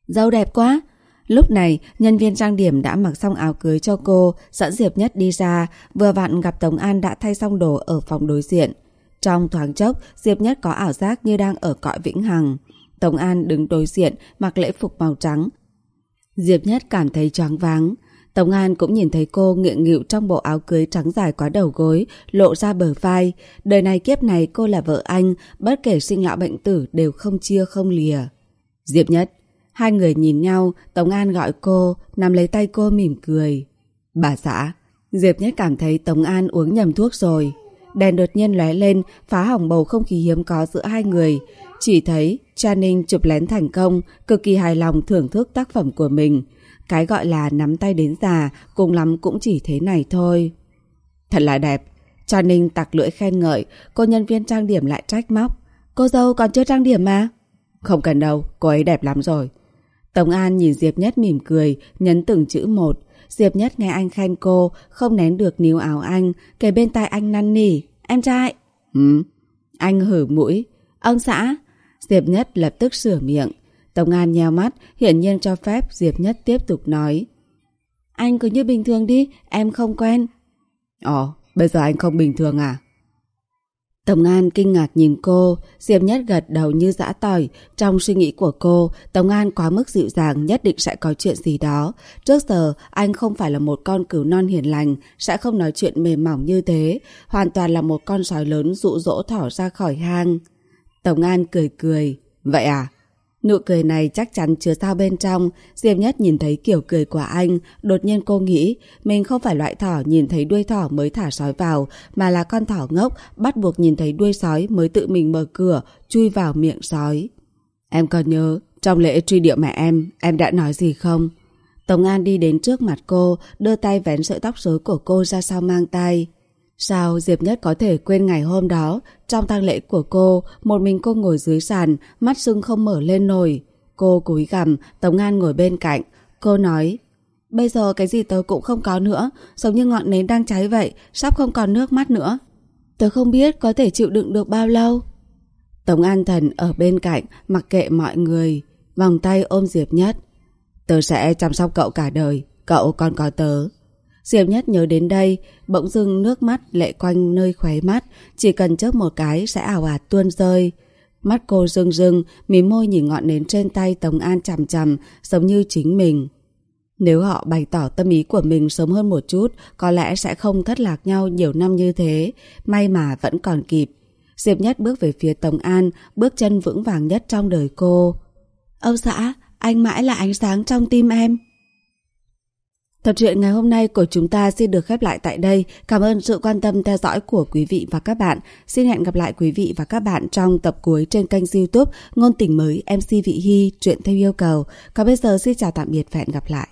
Dâu đẹp quá! Lúc này, nhân viên trang điểm đã mặc xong áo cưới cho cô, dẫn Diệp Nhất đi ra, vừa vặn gặp Tổng An đã thay xong đồ ở phòng đối diện. Trong thoáng chốc, Diệp Nhất có ảo giác như đang ở cõi vĩnh hằng. Tổng An đứng đối diện, mặc lễ phục màu trắng. Diệp Nhất cảm thấy choáng váng. Tổng An cũng nhìn thấy cô nghiện nghịu trong bộ áo cưới trắng dài quá đầu gối, lộ ra bờ vai. Đời này kiếp này cô là vợ anh, bất kể sinh lão bệnh tử đều không chia không lìa. Diệp Nhất, hai người nhìn nhau, Tổng An gọi cô, nắm lấy tay cô mỉm cười. Bà xã, Diệp Nhất cảm thấy Tổng An uống nhầm thuốc rồi. Đèn đột nhiên lóe lên, phá hỏng bầu không khí hiếm có giữa hai người. Chỉ thấy Channing chụp lén thành công, cực kỳ hài lòng thưởng thức tác phẩm của mình. Cái gọi là nắm tay đến già, cùng lắm cũng chỉ thế này thôi. Thật là đẹp. Channing tặc lưỡi khen ngợi, cô nhân viên trang điểm lại trách móc. Cô dâu còn chưa trang điểm mà. Không cần đâu, cô ấy đẹp lắm rồi. Tổng An nhìn Diệp Nhất mỉm cười, nhấn từng chữ một. Diệp Nhất nghe anh khen cô, không nén được níu áo anh, kề bên tai anh năn nỉ. Em trai. Ừ. Anh hử mũi. Ông xã. Diệp Nhất lập tức sửa miệng. Tổng An nheo mắt, hiển nhiên cho phép Diệp Nhất tiếp tục nói. Anh cứ như bình thường đi, em không quen. Ồ, bây giờ anh không bình thường à? Tổng An kinh ngạc nhìn cô, Diệp Nhất gật đầu như dã tỏi. Trong suy nghĩ của cô, Tổng An quá mức dịu dàng nhất định sẽ có chuyện gì đó. Trước giờ, anh không phải là một con cừu non hiền lành, sẽ không nói chuyện mềm mỏng như thế. Hoàn toàn là một con sói lớn dụ dỗ thỏ ra khỏi hang. Tổng An cười cười. Vậy à? Nụ cười này chắc chắn chứa sao bên trong. Diệp Nhất nhìn thấy kiểu cười của anh, đột nhiên cô nghĩ mình không phải loại thỏ nhìn thấy đuôi thỏ mới thả sói vào, mà là con thỏ ngốc bắt buộc nhìn thấy đuôi sói mới tự mình mở cửa, chui vào miệng sói. Em còn nhớ, trong lễ truy điệu mẹ em, em đã nói gì không? Tống An đi đến trước mặt cô, đưa tay vén sợi tóc rối của cô ra sau mang tay. Sao Diệp Nhất có thể quên ngày hôm đó, trong tang lễ của cô, một mình cô ngồi dưới sàn, mắt sưng không mở lên nổi. Cô cúi gằm, Tống An ngồi bên cạnh. Cô nói, bây giờ cái gì tớ cũng không có nữa, giống như ngọn nến đang cháy vậy, sắp không còn nước mắt nữa. Tớ không biết có thể chịu đựng được bao lâu. Tống An Thần ở bên cạnh, mặc kệ mọi người, vòng tay ôm Diệp Nhất. Tớ sẽ chăm sóc cậu cả đời, cậu còn có tớ. Diệp Nhất nhớ đến đây, bỗng dưng nước mắt lệ quanh nơi khóe mắt, chỉ cần chớp một cái sẽ ảo ạt tuôn rơi. Mắt cô rưng rưng, mí môi nhìn ngọn nến trên tay Tống An chằm chằm, giống như chính mình. Nếu họ bày tỏ tâm ý của mình sớm hơn một chút, có lẽ sẽ không thất lạc nhau nhiều năm như thế. May mà vẫn còn kịp. Diệp Nhất bước về phía Tống An, bước chân vững vàng nhất trong đời cô. Âu xã, anh mãi là ánh sáng trong tim em. Tập truyện ngày hôm nay của chúng ta xin được khép lại tại đây. Cảm ơn sự quan tâm theo dõi của quý vị và các bạn. Xin hẹn gặp lại quý vị và các bạn trong tập cuối trên kênh youtube Ngôn tình mới MC Vị Hy, chuyện theo yêu cầu. Còn bây giờ xin chào tạm biệt và hẹn gặp lại.